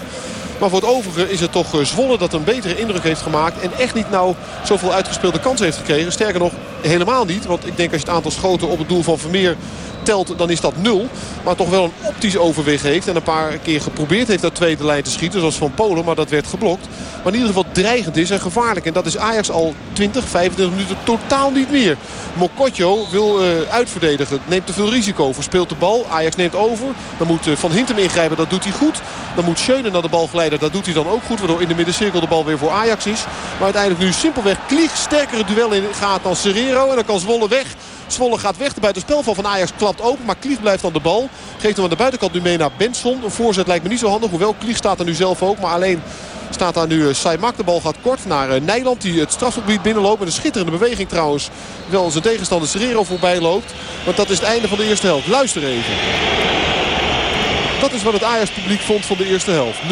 Maar voor het overige is het toch eh, Zwolle dat een betere indruk heeft gemaakt. En echt niet nou zoveel uitgespeelde kansen heeft gekregen. Sterker nog, helemaal niet. Want ik denk als je het aantal schoten op het doel van Vermeer telt, dan is dat nul. Maar toch wel een optisch overwicht heeft. En een paar keer geprobeerd heeft dat tweede lijn te schieten. Zoals van Polen, maar dat werd geblokt. Maar in ieder geval dreigend is en gevaarlijk. En dat is Ajax al 20, 25 minuten totaal niet meer. Mokotjo wil uh, uitverdedigen. Neemt te veel risico. Verspeelt de bal. Ajax neemt over. Dan moet uh, Van Hintem ingrijpen. Dat doet hij goed. Dan moet Schöne naar de bal glijden. Dat doet hij dan ook goed. Waardoor in de middencirkel de bal weer voor Ajax is. Maar uiteindelijk nu simpelweg Klieg sterkere duel in gaat dan Serrero. En dan kan Zwolle weg. Zwolle gaat weg. De buitenspelval van Ajax klapt open. Maar Klieg blijft aan de bal. Geeft hem aan de buitenkant nu mee naar Benson. Een voorzet lijkt me niet zo handig. Hoewel Klieg staat er nu zelf ook. Maar alleen staat daar nu uh, Saimak. De bal gaat kort naar uh, Nijland. Die het strafgebied binnenloopt. Met een schitterende beweging trouwens. Wel zijn tegenstander Serrero voorbij loopt. Want dat is het einde van de eerste helft. Luister even. Dat is wat het Ajax publiek vond van de eerste helft. 0-0.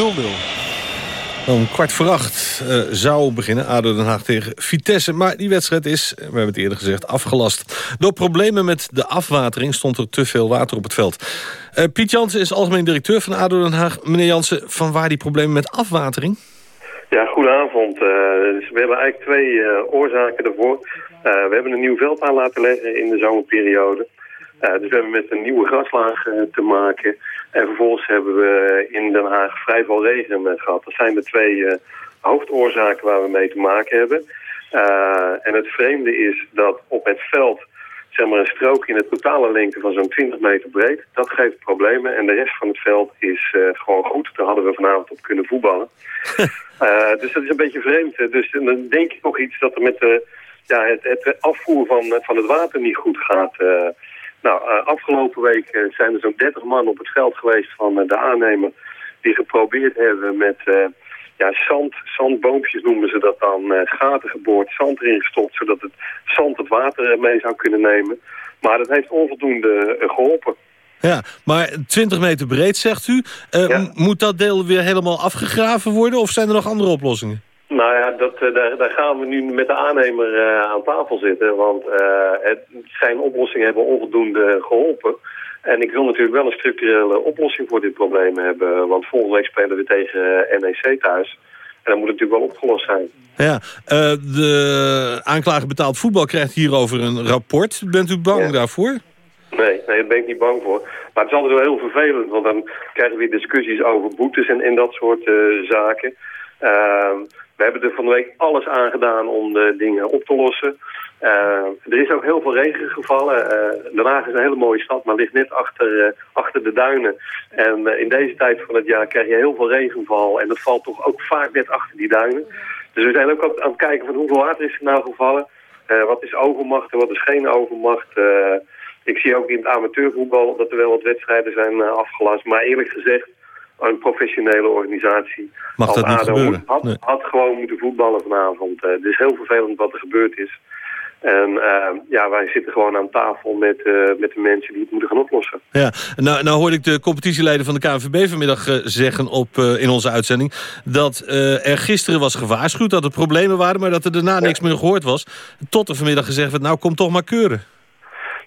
Om kwart voor acht uh, zou beginnen ADO Den Haag tegen Vitesse. Maar die wedstrijd is, we hebben het eerder gezegd, afgelast. Door problemen met de afwatering stond er te veel water op het veld. Uh, Piet Jansen is algemeen directeur van ADO Den Haag. Meneer Jansen, van waar die problemen met afwatering? Ja, goedenavond. Uh, dus we hebben eigenlijk twee oorzaken ervoor. we hebben een nieuw veld aan laten leggen in de zomerperiode. Uh, dus we hebben met een nieuwe graslaag uh, te maken. En vervolgens hebben we in Den Haag vrij veel regen gehad. Dat zijn de twee hoofdoorzaken waar we mee te maken hebben. en het vreemde is dat op het veld zeg maar, een strook in de totale lengte van zo'n 20 meter breed. Dat geeft problemen en de rest van het veld is gewoon goed. Daar hadden we vanavond op kunnen voetballen. dus dat is een beetje vreemd. Dus dan denk ik ook iets dat er met de, ja, het, het afvoer van, van het water niet goed gaat... Nou, uh, afgelopen week uh, zijn er zo'n 30 man op het veld geweest van uh, de aannemer... die geprobeerd hebben met ja, zand, zandboompjes noemen ze dat dan, gaten geboord, zand erin gestopt... zodat het zand het water mee zou kunnen nemen. Maar dat heeft onvoldoende geholpen. Ja, maar 20 meter breed, zegt u. Ja. Moet dat deel weer helemaal afgegraven worden of zijn er nog andere oplossingen? Nou ja, dat, uh, daar, daar, gaan we nu met de aannemer uh, aan tafel zitten. Want uh, het, zijn oplossingen hebben onvoldoende geholpen. En ik wil natuurlijk wel een structurele oplossing voor dit probleem hebben. Want volgende week spelen we tegen NEC thuis. En dat moet natuurlijk wel opgelost zijn. Ja, de aanklager betaald voetbal krijgt hierover een rapport. Bent u bang ja. daarvoor? Nee, nee, daar ben ik niet bang voor. Maar het is altijd wel heel vervelend. Want dan krijgen we weer discussies over boetes en, en dat soort zaken. We hebben er van de week alles aan gedaan om de dingen op te lossen. Uh, er is ook heel veel regen gevallen. Uh, Den Haag is een hele mooie stad, maar ligt net achter, uh, achter de duinen. En in deze tijd van het jaar krijg je heel veel regenval. En dat valt toch ook vaak net achter die duinen. Dus we zijn ook aan het kijken van hoeveel water is er nou gevallen. wat is overmacht en wat is geen overmacht. ik zie ook in het amateurvoetbal dat er wel wat wedstrijden zijn afgelast. Maar eerlijk gezegd, een professionele organisatie Mag dat niet ADO gebeuren? Had, Nee. had gewoon moeten voetballen vanavond. Eh, het is heel vervelend wat er gebeurd is. En eh, ja, wij zitten gewoon aan tafel met, eh, met de mensen die het moeten gaan oplossen. Ja, nou, nou hoorde ik de competitieleider van de KNVB vanmiddag zeggen op, in onze uitzending... dat er gisteren was gewaarschuwd dat er problemen waren... maar dat er daarna niks meer gehoord was. Tot er vanmiddag gezegd werd, nou kom toch maar keuren.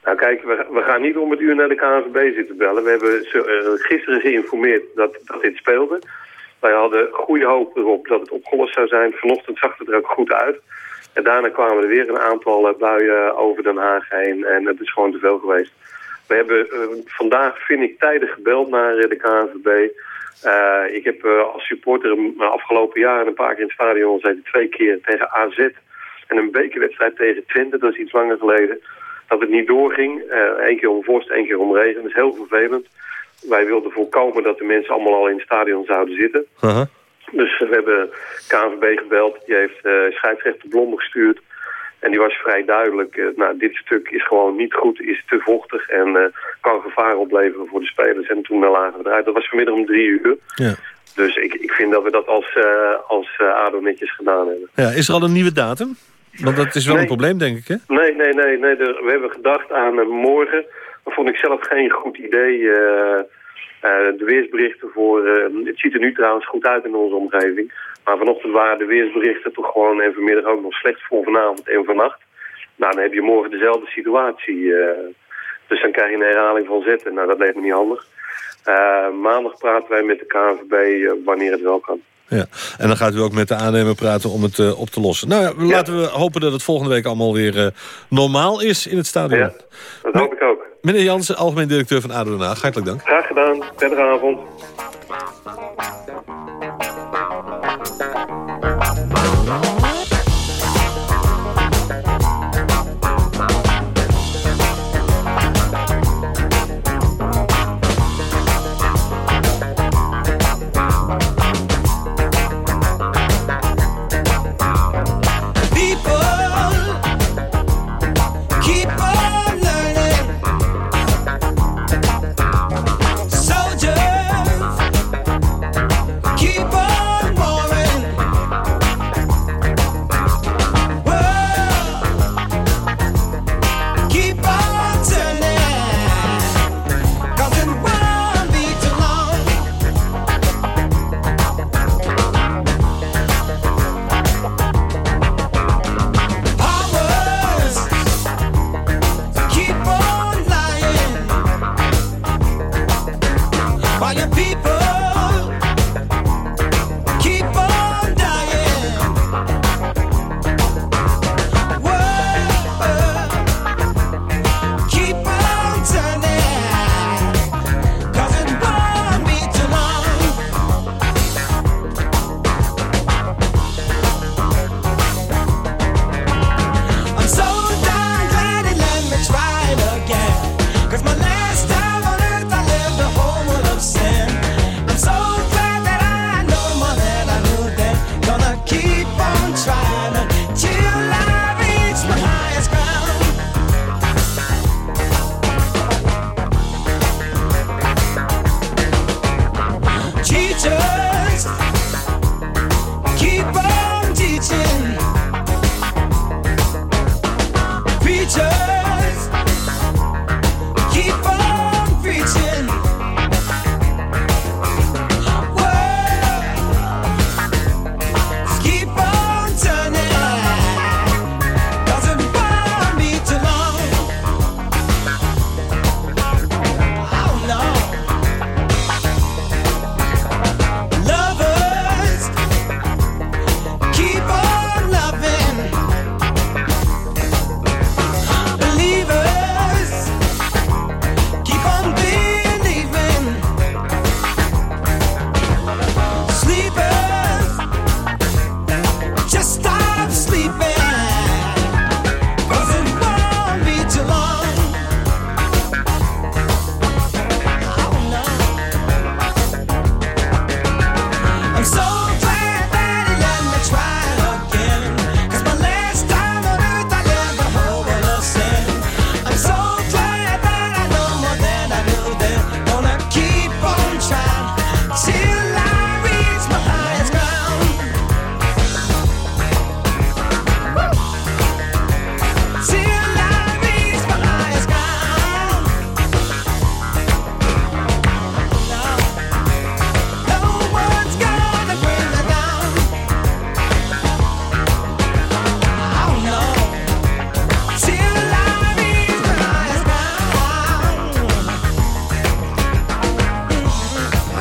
Nou kijk, we, we gaan niet om het uur naar de KNVB zitten bellen. We hebben eh, gisteren geïnformeerd dat, dat dit speelde. Wij hadden goede hoop erop dat het opgelost zou zijn. Vanochtend zag het er ook goed uit. En daarna kwamen er weer een aantal eh, buien over Den Haag heen. En het is gewoon te veel geweest. We hebben eh, vandaag, vind ik, tijdig gebeld naar de KNVB. Ik heb als supporter afgelopen jaar een paar keer in het stadion gezeten. Twee keer tegen AZ en een bekerwedstrijd tegen Twente. Dat is iets langer geleden. Dat het niet doorging. Eén keer om vorst, één keer om regen. Dat is heel vervelend. Wij wilden voorkomen dat de mensen allemaal al in het stadion zouden zitten. Uh-huh. Dus we hebben KNVB gebeld. Die heeft eh scheidsrechter Blom gestuurd. En die was vrij duidelijk. eh, nou, dit stuk is gewoon niet goed, is te vochtig en eh, kan gevaar opleveren voor de spelers. En toen lagen we eruit. Dat was vanmiddag om drie uur. Ja. Dus ik, ik vind dat we dat als, eh, als eh, ADO netjes gedaan hebben. Ja, is er al een nieuwe datum? Want dat is wel Nee. een probleem, denk ik, hè? Nee, nee, nee. nee we hebben gedacht aan eh, morgen. Dat vond ik zelf geen goed idee. eh, eh, de weersberichten voor... het ziet er nu trouwens goed uit in onze omgeving. Maar vanochtend waren de weersberichten toch gewoon... en vanmiddag ook nog slecht voor vanavond en vannacht. Nou, dan heb je morgen dezelfde situatie. dus dan krijg je een herhaling van zetten. Nou, dat lijkt me niet handig. Maandag praten wij met de KNVB wanneer het wel kan. Ja. En dan gaat u ook met de aannemer praten om het eh, op te lossen. Nou ja, laten we hopen dat het volgende week allemaal weer eh, normaal is in het stadion. Ja, dat hoop ik ook. Meneer Jansen, algemeen directeur van ADO Den Haag. Hartelijk dank. Graag gedaan. Verdere avond.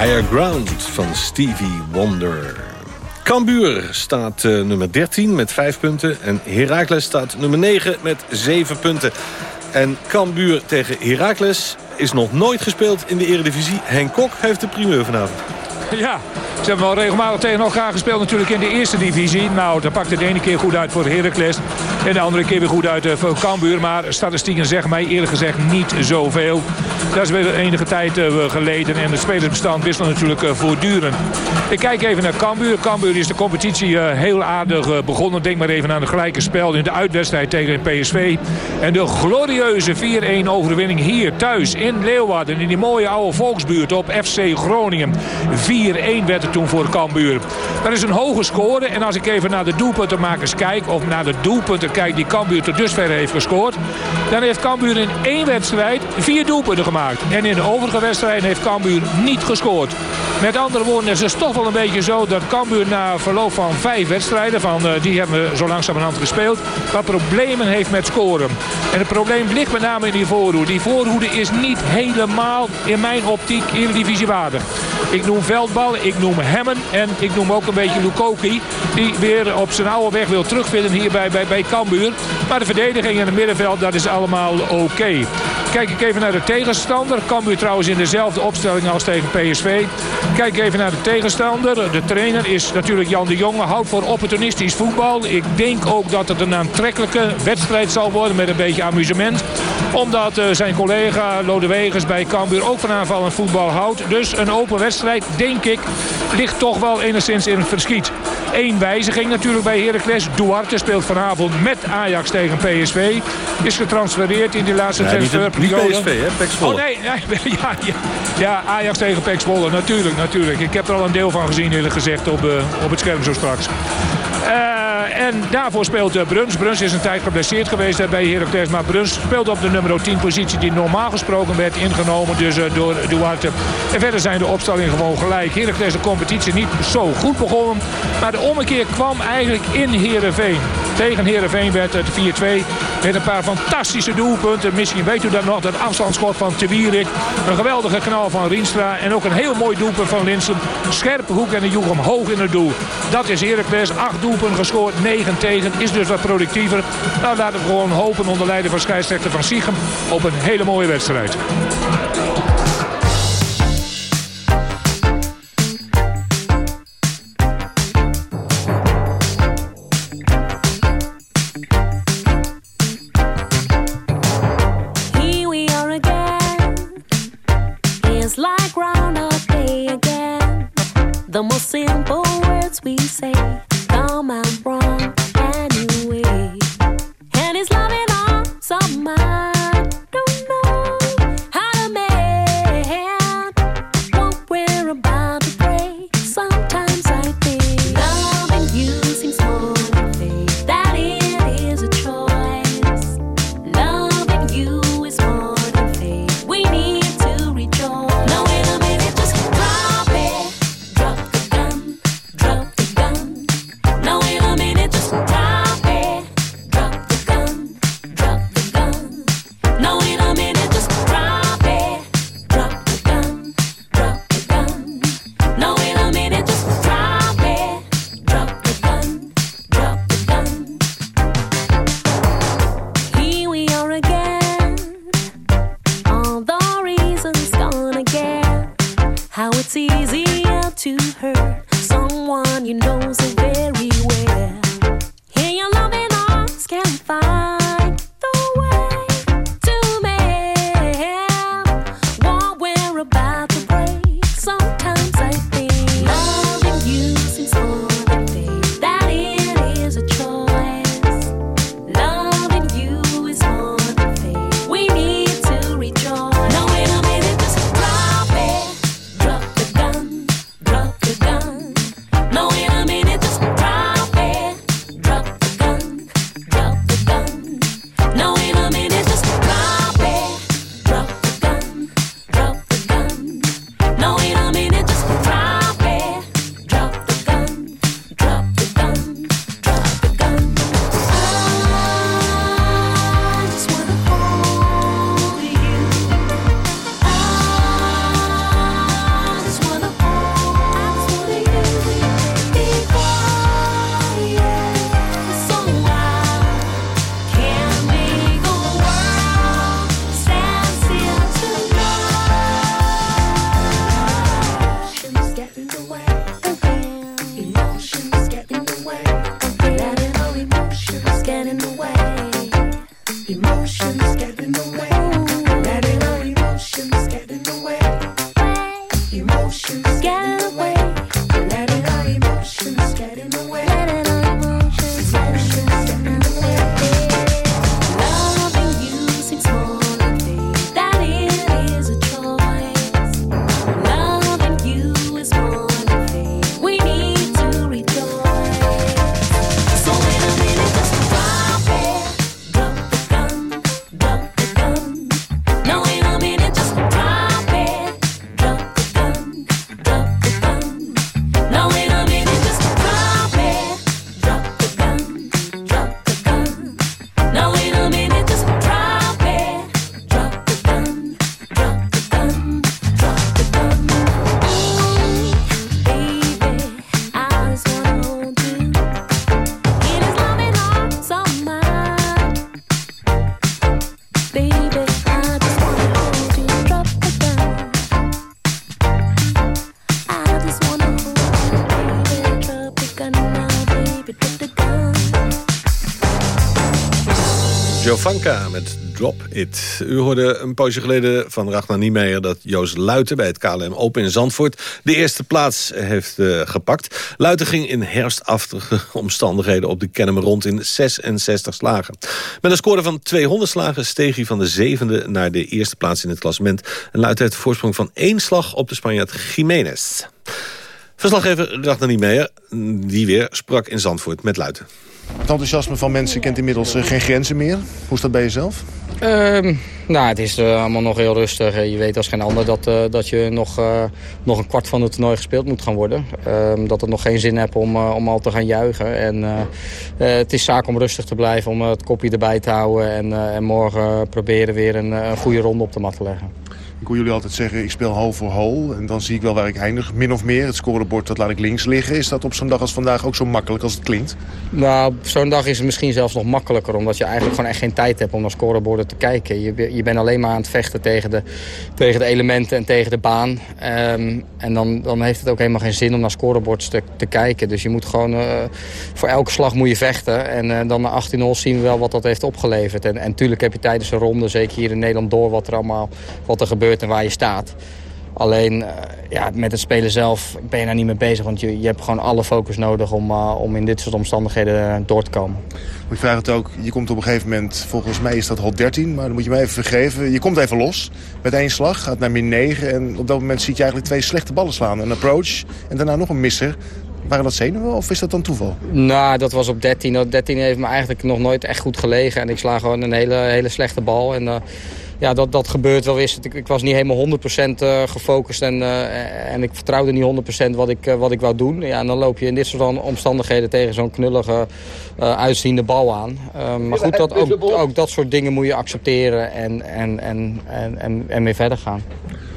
Higher Ground van Stevie Wonder. Cambuur staat eh, nummer 13 met 5 punten. En Heracles staat nummer 9 met 7 punten. En Cambuur tegen Heracles is nog nooit gespeeld in de eredivisie. Henk Kok heeft de primeur vanavond. Ja, ze hebben wel regelmatig tegen elkaar gespeeld natuurlijk in de eerste divisie. Nou, dat pakt het de ene keer goed uit voor Heracles. En de andere keer weer goed uit eh, voor Cambuur. Maar statistieken zeggen mij eerlijk gezegd niet zoveel. Dat is weer enige tijd eh, geleden. En het spelersbestand wisselt natuurlijk eh, voortdurend. Ik kijk even naar Cambuur. Cambuur is de competitie heel aardig begonnen. Denk maar even aan de gelijke spel in de uitwedstrijd tegen PSV. En de glorieuze 4-1 overwinning hier thuis in Leeuwarden. In die mooie oude volksbuurt op FC Groningen. 4-1 werd het toen voor Cambuur. Dat is een hoge score. En als ik even naar de doelpuntenmakers kijk... of naar de doelpunten kijk die Cambuur tot dusver heeft gescoord... dan heeft Cambuur in één wedstrijd vier doelpunten gemaakt. En in de overige wedstrijden heeft Cambuur niet gescoord. Met andere woorden, het is toch wel een beetje zo dat Cambuur na verloop van vijf wedstrijden... Van, eh, die hebben we zo langzamerhand gespeeld... wat problemen heeft met scoren. En het probleem ligt met name in die voorhoede. Die voorhoede is niet helemaal in mijn optiek eredivisiewaardig. Ik noem Veldbal, ik noem Hemmen en ik noem ook een beetje Lukoki... die weer op zijn oude weg wil terugvinden hier bij, bij, bij Cambuur. Maar de verdediging in het middenveld, dat is allemaal oké. Kijk ik even naar de tegenstander. Cambuur trouwens in dezelfde opstelling als tegen PSV. Kijk even naar de tegenstander. De trainer is natuurlijk Jan de Jonge. Houdt voor opportunistisch voetbal. Ik denk ook dat het een aantrekkelijke wedstrijd zal worden met een beetje amusement. Omdat eh, zijn collega Lodewegers bij Cambuur ook van aanvallend voetbal houdt. Dus een open wedstrijd, denk ik, ligt toch wel enigszins in het verschiet. Eén wijziging natuurlijk bij Heracles. Duarte speelt vanavond met Ajax tegen PSV. Is getransfereerd in die laatste Nee, transferperiode. niet PSV, hè? Pek Zwolle. Oh nee, nee, ja, ja, ja, Ajax tegen Pek Zwolle, natuurlijk, natuurlijk. Ik heb er al een deel van gezien eerlijk gezegd op, eh, op het scherm zo straks. Eh, en daarvoor speelt eh, Bruns. Bruns is een tijd geblesseerd geweest bij Heracles. Maar Bruns speelt op de nummer 10 positie die normaal gesproken werd ingenomen. Dus eh, door Duarte. En verder zijn de opstellingen gewoon gelijk. Heracles de competitie niet zo goed begonnen. Maar de ommekeer kwam eigenlijk in Heerenveen. Tegen Heerenveen werd het 4-2. Met een paar fantastische doelpunten. Misschien weet u dat nog. Dat afstandsschot van Tewierik. Een geweldige knal van Rienstra. En ook een heel mooi doelpunt van Linsen. Scherpe hoek en een joeg omhoog in het doel. Dat is Heracles. Acht doelpunten gescoord. 9 tegen. Is dus wat productiever. Nou laten we gewoon hopen onder leiding van scheidsrechter van Siegem. Op een hele mooie wedstrijd. The most simple words we say emotions get Met Drop It. U hoorde een poosje geleden van Ragnar Niemeyer... dat Joost Luiten bij het KLM Open in Zandvoort... de eerste plaats heeft eh, gepakt. Luiten ging in herfstachtige omstandigheden op de Kennemer rond in 66 slagen. Met een score van 200 slagen steeg hij van de zevende... naar de eerste plaats in het klassement. En Luiten heeft voorsprong van één slag op de Spanjaard Jiménez. Verslaggever Ragnar Niemeyer, die weer sprak in Zandvoort met Luiten. Het enthousiasme van mensen kent inmiddels eh, geen grenzen meer. Hoe is dat bij jezelf? Ehm, nou, het is eh, allemaal nog heel rustig. Eh, Je weet als geen ander dat, dat je nog, nog een kwart van het toernooi gespeeld moet gaan worden. Ehm, dat het nog geen zin heeft om, om al te gaan juichen. En het is zaak om rustig te blijven, om het kopje erbij te houden. En, en morgen proberen weer een, een goede ronde op de mat te leggen. Ik hoor jullie altijd zeggen, ik speel hole voor hole. En dan zie ik wel waar ik eindig, min of meer. Het scorebord, dat laat ik links liggen. Is dat op zo'n dag als vandaag ook zo makkelijk als het klinkt? Nou, zo'n dag is het misschien zelfs nog makkelijker... omdat je eigenlijk gewoon echt geen tijd hebt om naar scoreborden te kijken. Je, je bent alleen maar aan het vechten tegen de, tegen de elementen en tegen de baan. Ehm, en dan, dan heeft het ook helemaal geen zin om naar scorebord's te, te kijken. Dus je moet gewoon... eh, voor elke slag moet je vechten. En eh, dan na 18 holes zien we wel wat dat heeft opgeleverd. En, en tuurlijk heb je tijdens een ronde, zeker hier in Nederland... door wat er allemaal wat er gebeurt en waar je staat. Alleen eh, ja, met het spelen zelf ben je daar niet mee bezig. Want je, je hebt gewoon alle focus nodig om, eh, om in dit soort omstandigheden eh, door te komen. Ik vraag het ook, je komt op een gegeven moment, volgens mij is dat hot 13, maar dan moet je mij even vergeven. Je komt even los met één slag, gaat naar min 9 en op dat moment zie je eigenlijk twee slechte ballen slaan. Een approach en daarna nog een misser. Waren dat zenuwen of is dat dan toeval? Nou, dat was op 13. Dat 13 heeft me eigenlijk nog nooit echt goed gelegen. En ik sla gewoon een hele, hele slechte bal. En ja, dat, dat gebeurt wel eens. Ik, ik was niet helemaal 100% eh, gefocust en, eh, en ik vertrouwde niet 100% wat ik, eh, wat ik wou doen. Ja, en dan loop je in dit soort omstandigheden tegen zo'n knullige, uitziende bal aan. Maar goed, dat, ook, ook dat soort dingen moet je accepteren en, en, en, en, en, en mee verder gaan.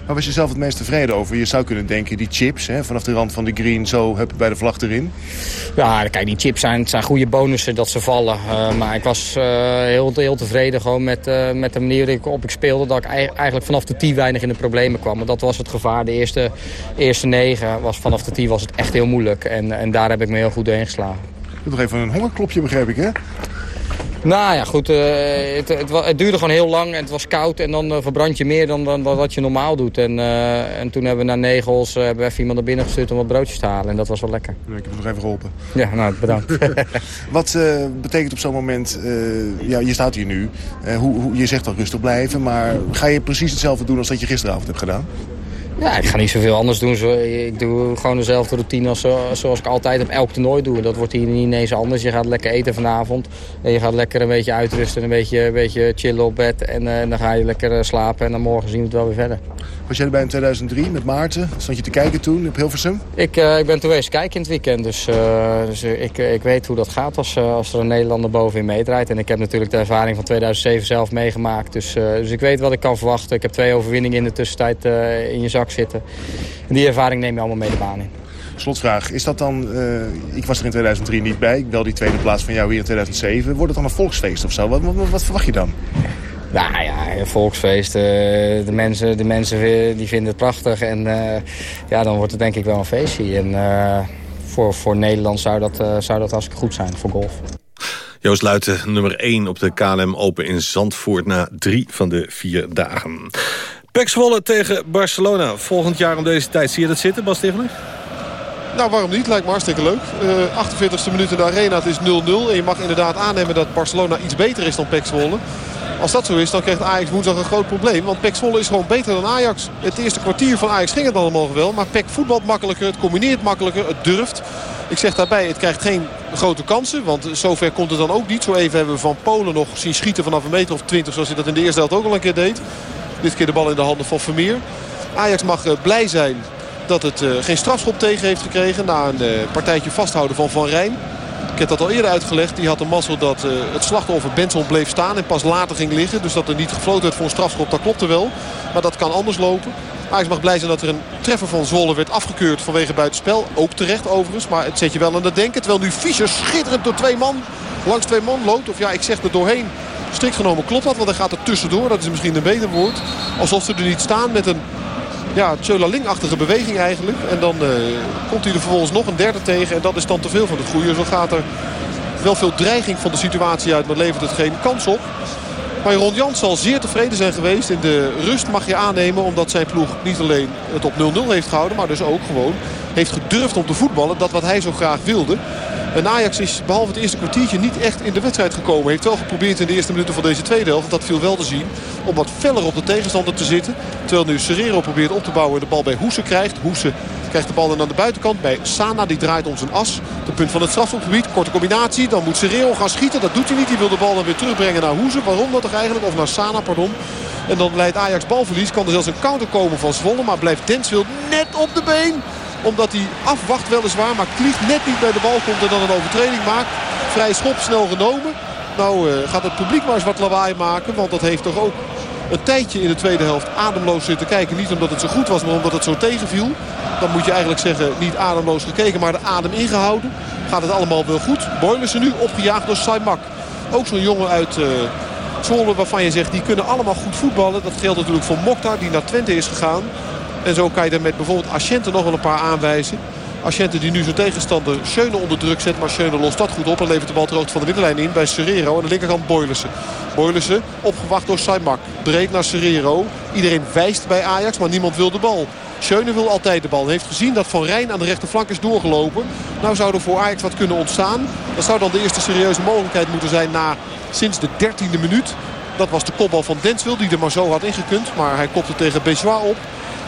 Waar was je zelf het meest tevreden over? Je zou kunnen denken, die chips hè, vanaf de rand van de green, zo hup, bij de vlag erin. Ja, kijk, die chips zijn, het zijn goede bonussen dat ze vallen. Eh, maar ik was eh, heel, heel tevreden gewoon met, eh, met de manier waarop ik speelde. Dat ik ei- eigenlijk vanaf de tee weinig in de problemen kwam. Dat was het gevaar. De eerste, eerste negen was vanaf de tee was het echt heel moeilijk. En, en daar heb ik me heel goed doorheen geslagen. Nog even een hongerklopje, begrijp ik, hè? Nou ja, goed. eh, het, het, het duurde gewoon heel lang en het was koud. En dan eh, verbrand je meer dan, dan, dan wat je normaal doet. En, eh, en toen hebben we na negen holes eh, hebben we even iemand naar binnen gestuurd om wat broodjes te halen. En dat was wel lekker. Ik heb nog even geholpen. Ja, nou, bedankt. Wat betekent op zo'n moment, ja, je staat hier nu, hoe, hoe, je zegt al rustig blijven, maar ga je precies hetzelfde doen als dat je gisteravond hebt gedaan? Ja, ik ga niet zoveel anders doen. Ik doe gewoon dezelfde routine als, zo- zoals ik altijd op elk toernooi doe. Dat wordt hier niet ineens anders. Je gaat lekker eten vanavond. En je gaat lekker een beetje uitrusten. Een beetje, een beetje chillen op bed. En eh, dan ga je lekker eh, slapen. En dan morgen zien we het wel weer verder. Was jij erbij in 2003 met Maarten? Stond je te kijken toen op Hilversum? Ik, eh, ik ben toen geweest kijken in het weekend. Dus, eh, dus eh, ik, ik weet hoe dat gaat als, als er een Nederlander bovenin meedraait. En ik heb natuurlijk de ervaring van 2007 zelf meegemaakt. Dus, dus ik weet wat ik kan verwachten. Ik heb twee overwinningen in de tussentijd in je zak zitten. En die ervaring neem je allemaal mee de baan in. Slotvraag, is dat dan, ik was er in 2003 niet bij, wel die tweede plaats van jou hier in 2007. Wordt het dan een volksfeest of zo? Wat, wat, wat verwacht je dan? Nou ja, een volksfeest. eh, de, mensen, de mensen die vinden het prachtig. En eh, ja, dan wordt het denk ik wel een feestje. En eh, voor, voor Nederland zou dat, zou dat hartstikke goed zijn voor golf. Joost Luiten, nummer 1 op de KLM Open in Zandvoort... na drie van de vier dagen. Pek Zwolle tegen Barcelona. Volgend jaar om deze tijd. Zie je dat zitten, Bas Tegeler? Nou, waarom niet? Lijkt me hartstikke leuk. Eh 48e minuut in de arena. Het is 0-0. En je mag inderdaad aannemen dat Barcelona iets beter is dan Pek Zwolle. Als dat zo is, dan krijgt Ajax woensdag een groot probleem. Want Pek Zwolle is gewoon beter dan Ajax. Het eerste kwartier van Ajax ging het allemaal wel. Maar Pek voetbalt makkelijker, het combineert makkelijker, het durft. Ik zeg daarbij, het krijgt geen grote kansen. Want zover komt het dan ook niet. Zo even hebben we Van Polen nog zien schieten vanaf een meter of 20. Zoals hij dat in de eerste helft ook al een keer deed. Dit keer de bal in de handen van Vermeer. Ajax mag eh, blij zijn dat het eh, geen strafschop tegen heeft gekregen. Na een eh, partijtje vasthouden van Van Rijn. Ik heb dat al eerder uitgelegd. Die had de mazzel dat eh, het slachtoffer Benson bleef staan en pas later ging liggen. Dus dat er niet gefloten werd voor een strafschop, dat klopte wel. Maar dat kan anders lopen. Ajax mag blij zijn dat er een treffer van Zwolle werd afgekeurd vanwege buitenspel. Ook terecht overigens, maar het zet je wel aan het denken. Terwijl nu Fischer schitterend door twee man, langs twee man loopt. Of ja, ik zeg er doorheen. Strikt genomen klopt dat, want hij gaat er tussendoor. Dat is misschien een beter woord. Alsof ze er niet staan met een ja, Tjöla-Ling-achtige beweging eigenlijk. En dan eh, komt hij er vervolgens nog een derde tegen. En dat is dan te veel van het goede. Zo gaat er wel veel dreiging van de situatie uit. Maar levert het geen kans op. Maar Jans zal zeer tevreden zijn geweest. In de rust mag je aannemen omdat zijn ploeg niet alleen het op 0-0 heeft gehouden. Maar dus ook gewoon heeft gedurfd om te voetballen. Dat wat hij zo graag wilde. En Ajax is behalve het eerste kwartiertje niet echt in de wedstrijd gekomen. Heeft wel geprobeerd in de eerste minuten van deze tweede helft. Dat viel wel te zien. Om wat feller op de tegenstander te zitten. Terwijl nu Serrero probeert op te bouwen en de bal bij Hoese krijgt. Hoese krijgt de bal dan aan de buitenkant bij Sana. Die draait om zijn as. De punt van het strafschopgebied. Korte combinatie. Dan moet Serrero gaan schieten. Dat doet hij niet. Die wil de bal dan weer terugbrengen naar Hoese. Waarom dat toch eigenlijk? Of naar Sana, pardon. En dan leidt Ajax balverlies. Kan er zelfs een counter komen van Zwolle. Maar blijft Denswil net op de been omdat hij afwacht weliswaar. Maar Klieg net niet bij de bal komt en dan een overtreding maakt. Vrij schop snel genomen. Nou eh, gaat het publiek maar eens wat lawaai maken. Want dat heeft toch ook een tijdje in de tweede helft ademloos zitten kijken. Niet omdat het zo goed was, maar omdat het zo tegenviel. Dan moet je eigenlijk zeggen niet ademloos gekeken, maar de adem ingehouden. Gaat het allemaal wel goed. Boylissen nu opgejaagd door Saimak. Ook zo'n jongen uit uh, Zwolle waarvan je zegt die kunnen allemaal goed voetballen. Dat geldt natuurlijk voor Mokhtar die naar Twente is gegaan. En zo kan je er met bijvoorbeeld Asciente nog wel een paar aanwijzen. Asciente die nu zijn tegenstander Schöne onder druk zet. Maar Schöne lost dat goed op en levert de bal ter hoogte van de middenlijn in bij Serrero. Aan de linkerkant Boylissen. Boylissen opgewacht door Saimak. Breed naar Serrero. Iedereen wijst bij Ajax, maar niemand wil de bal. Schöne wil altijd de bal. Heeft gezien dat Van Rijn aan de rechterflank is doorgelopen. Nou zou er voor Ajax wat kunnen ontstaan. Dat zou dan de eerste serieuze mogelijkheid moeten zijn na sinds de 13e minuut. Dat was de kopbal van Denswil die er maar zo had ingekund. Maar hij kopte tegen Bejois op.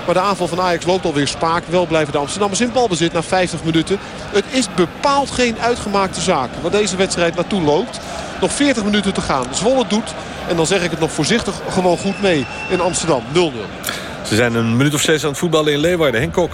Maar de aanval van Ajax loopt alweer spaak. Wel blijven de Amsterdammers in balbezit na 50 minuten. Het is bepaald geen uitgemaakte zaak waar deze wedstrijd naartoe loopt. Nog 40 minuten te gaan. Zwolle doet, en dan zeg ik het nog voorzichtig, gewoon goed mee in Amsterdam. 0-0. Ze zijn een minuut of zes aan het voetballen in Leeuwarden. Henk Kok.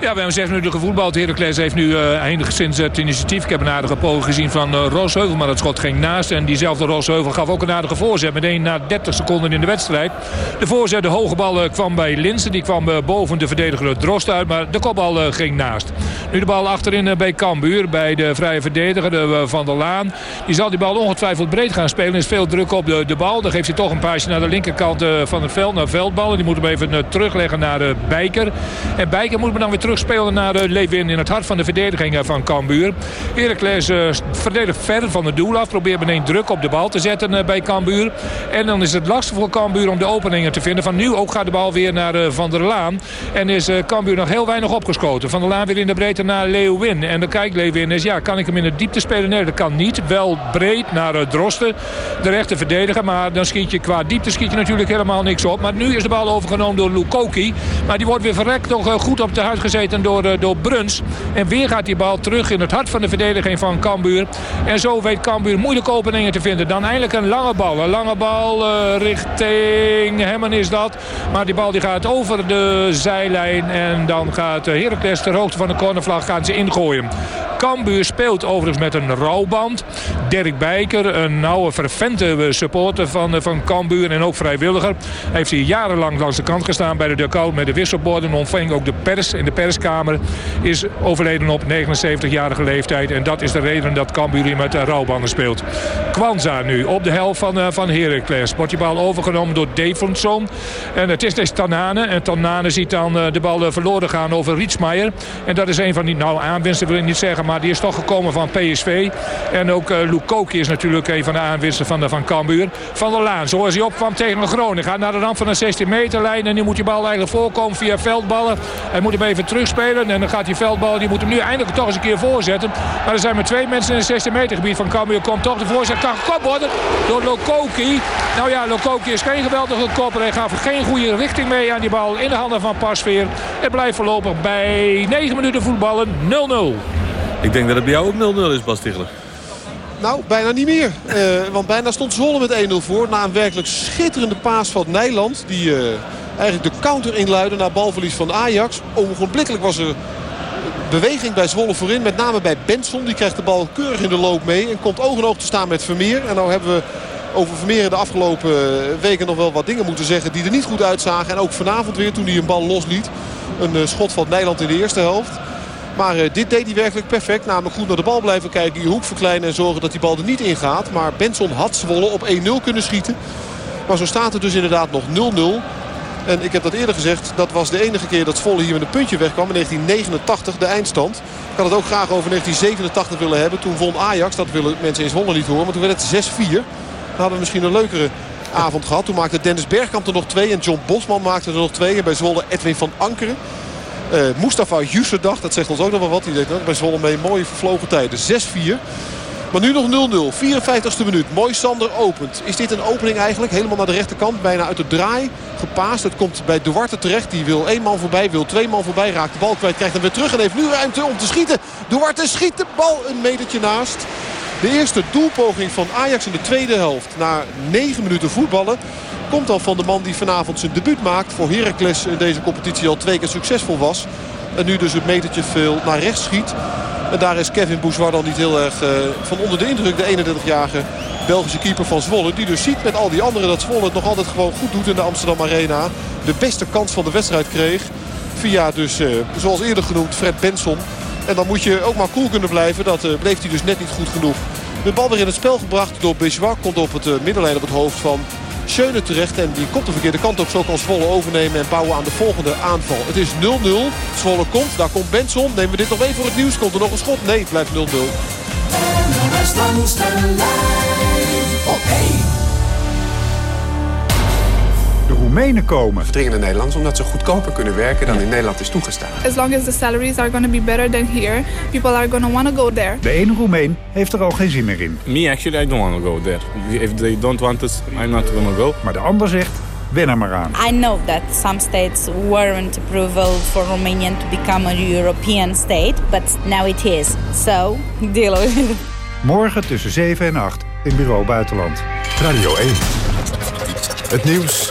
Ja, we hebben zes minuten gevoetbald. Heracles heeft nu uh, enigszins het initiatief. Ik heb een aardige poging gezien van uh, Roosheuvel, maar dat schot ging naast. En diezelfde Roosheuvel gaf ook een aardige voorzet. Meteen na 30 seconden in de wedstrijd. De voorzet, de hoge bal kwam bij Linsen. Die kwam boven de verdediger Drost uit, maar de kopbal ging naast. Nu de bal achterin bij Cambuur, bij de vrije verdediger de, Van der Laan. Die zal die bal ongetwijfeld breed gaan spelen. Er is veel druk op de, de bal. Dan geeft hij toch een paasje naar de linkerkant van het veld, naar Veldballen. Die moet hem even terugleggen naar Bijker. En Bijker moet hem dan weer terug terugspelen naar Lewin in het hart van de verdediging uh, van Cambuur. Heracles uh, verdedigt ver van het doel af. Probeert meteen druk op de bal te zetten bij Cambuur. En dan is het lastig voor Cambuur om de openingen te vinden. Van nu ook gaat de bal weer naar Van der Laan. En is Cambuur nog heel weinig opgeschoten. Van der Laan weer in de breedte naar Leeuwin. En dan kijkt Leeuwin is, ja, kan ik hem in de diepte spelen? Nee, dat kan niet. Wel breed naar Drosten, de rechter verdediger. Maar dan schiet je qua diepte schiet je natuurlijk helemaal niks op. Maar nu is de bal overgenomen door Lukoki. Maar die wordt weer verrekt nog goed op de huid door, door Bruns. En weer gaat die bal terug in het hart van de verdediging van Cambuur. En zo weet Cambuur moeilijke openingen te vinden. Dan eindelijk een lange bal. Een lange bal uh, richting Hemmen is dat. Maar die bal die gaat over de zijlijn. En dan gaat Heracles ter hoogte van de cornervlag gaan ze ingooien. Cambuur speelt overigens met een rouwband. Dirk Bijker, een nauwe vervente supporter van, van Cambuur en ook vrijwilliger. Hij heeft hier jarenlang langs de kant gestaan bij de dugout met de wisselborden. Ontving ook de pers in de Is overleden op 79-jarige leeftijd. En dat is de reden dat Cambuur hier met rouwbanden speelt. Kwanza nu op de helft van, uh, van Heracles. Wordt die bal overgenomen door Davidson. En het is dus Tanane. En Tanane ziet dan uh, de bal verloren gaan over Rietsmaier. En dat is een van die, nou aanwinsten wil ik niet zeggen maar die is toch gekomen van PSV. En ook uh, Lukoki is natuurlijk een van de aanwinsten van, van Cambuur. Van der Laan, zoals hij opkwam tegen Groningen. Gaat naar de rand van de 16 meter lijn. En nu moet die bal eigenlijk voorkomen via veldballen. Hij moet hem even terugspelen. En dan gaat die veldbal, die moet hem nu eindelijk toch eens een keer voorzetten. Maar er zijn maar twee mensen in het 16 meter gebied van Cambuur. Komt toch de voorzet. Kan gekopt worden door Lukoki. Nou ja, Lukoki is geen geweldige kopper. Hij gaat geen goede richting mee aan die bal in de handen van Pasveer. Het blijft voorlopig bij 9 minuten voetballen 0-0. Ik denk dat het bij jou ook 0-0 is, Bas Tichler. Nou, bijna niet meer. Uh, want bijna stond Zwolle met 1-0 voor. Na een werkelijk schitterende paas van Nijland. Die uh, eigenlijk de counter inluidde na balverlies van Ajax. Ogenblikkelijk was er beweging bij Zwolle voorin. Met name bij Benson. Die krijgt de bal keurig in de loop mee. En komt oog in oog te staan met Vermeer. En nou hebben we over Vermeer de afgelopen weken nog wel wat dingen moeten zeggen. Die er niet goed uitzagen. En ook vanavond weer toen hij een bal losliet. Een uh, schot van Nijland in de eerste helft. Maar uh, dit deed hij werkelijk perfect. Namelijk goed naar de bal blijven kijken. Je hoek verkleinen en zorgen dat die bal er niet in gaat. Maar Benson had Zwolle op 1-0 kunnen schieten. Maar zo staat het dus inderdaad nog 0-0. En ik heb dat eerder gezegd. Dat was de enige keer dat Zwolle hier met een puntje wegkwam. In 1989 de eindstand. Ik had het ook graag over 1987 willen hebben. Toen won Ajax. Dat willen mensen in Zwolle niet horen. Maar toen werd het 6-4. Dan hadden we misschien een leukere avond gehad. Toen maakte Dennis Bergkamp er nog twee. En John Bosman maakte er nog twee. En bij Zwolle Edwin van Ankeren. Uh, Mustafa Jussedag, dat zegt ons ook nog wel wat. Die deed ook bij Zwolle mee mooie vervlogen tijden. 6-4. Maar nu nog 0-0. 54ste minuut. Mooi Sander opent. Is dit een opening eigenlijk? Helemaal naar de rechterkant. Bijna uit de draai gepaast. Het komt bij Duarte terecht. Die wil één man voorbij. Wil twee man voorbij. Raakt de bal kwijt. Krijgt hem weer terug. En heeft nu ruimte om te schieten. Duarte schiet de bal een metertje naast. De eerste doelpoging van Ajax in de tweede helft. Na 9 minuten voetballen komt al van de man die vanavond zijn debuut maakt. Voor Heracles in deze competitie al twee keer succesvol was. En nu dus het metertje veel naar rechts schiet. Daar is Kevin Bouzouar dan niet heel erg uh, van onder de indruk. De 31-jarige Belgische keeper van Zwolle. Die dus ziet met al die anderen dat Zwolle het nog altijd gewoon goed doet in de Amsterdam Arena. De beste kans van de wedstrijd kreeg. Via dus, uh, zoals eerder genoemd, Fred Benson. En dan moet je ook maar cool kunnen blijven. Dat uh, bleef hij dus net niet goed genoeg. De bal weer in het spel gebracht door Bouzouar. Komt op het middenlijn op het hoofd van Schöne terecht. En die komt de verkeerde kant op. Zo kan Zwolle overnemen en bouwen aan de volgende aanval. Het is 0-0. Zwolle komt. Daar komt Benson. Nemen we dit nog even voor het nieuws. Komt er nog een schot? Nee, het blijft 0-0. Roemenen komen. Verdringen naar Nederland omdat ze goedkoper kunnen werken dan in Nederland is toegestaan. As long as the salaries are going to be better than here, people are going to want to go there. De ene Roemeen heeft er al geen zin meer in. Me actually, I don't want to go there. If they don't want us, I'm not going to go. Maar de ander zegt, wen er maar aan. I know that some states weren't approval for Romania to become a European state, but now it is. So, deal with it. Morgen tussen 7 en 8 in Bureau Buitenland. Radio 1. Het nieuws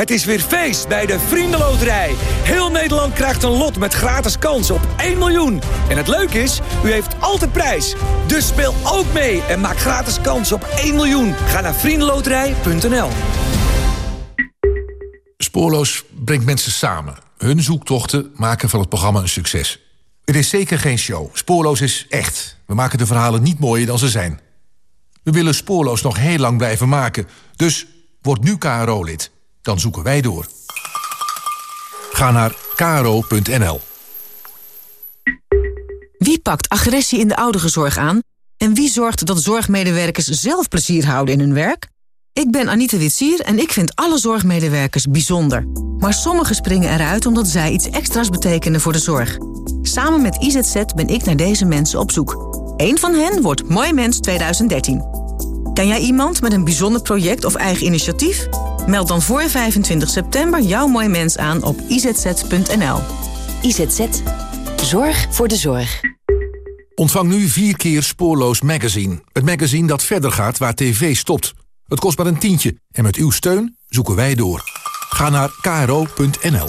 Het is weer feest bij de Vriendenloterij. Heel Nederland krijgt een lot met gratis kans op 1 miljoen. En het leuke is, u heeft altijd prijs. Dus speel ook mee en maak gratis kans op 1 miljoen. Ga naar vriendenloterij.nl Spoorloos brengt mensen samen. Hun zoektochten maken van het programma een succes. Het is zeker geen show. Spoorloos is echt. We maken de verhalen niet mooier dan ze zijn. We willen Spoorloos nog heel lang blijven maken. Dus word nu KRO-lid. Dan zoeken wij door. Ga naar kro.nl. Wie pakt agressie in de ouderenzorg aan? En wie zorgt dat zorgmedewerkers zelf plezier houden in hun werk? Ik ben Anita Witsier en ik vind alle zorgmedewerkers bijzonder. Maar sommigen springen eruit omdat zij iets extra's betekenen voor de zorg. Samen met IZZ ben ik naar deze mensen op zoek. Eén van hen wordt Mooi Mens 2013. Ken jij iemand met een bijzonder project of eigen initiatief? Meld dan voor 25 september jouw Mooi Mens aan op izz.nl. IZZ. Zorg voor de zorg. Ontvang nu vier keer Spoorloos Magazine. Het magazine dat verder gaat waar tv stopt. Het kost maar een tientje en met uw steun zoeken wij door. Ga naar kro.nl.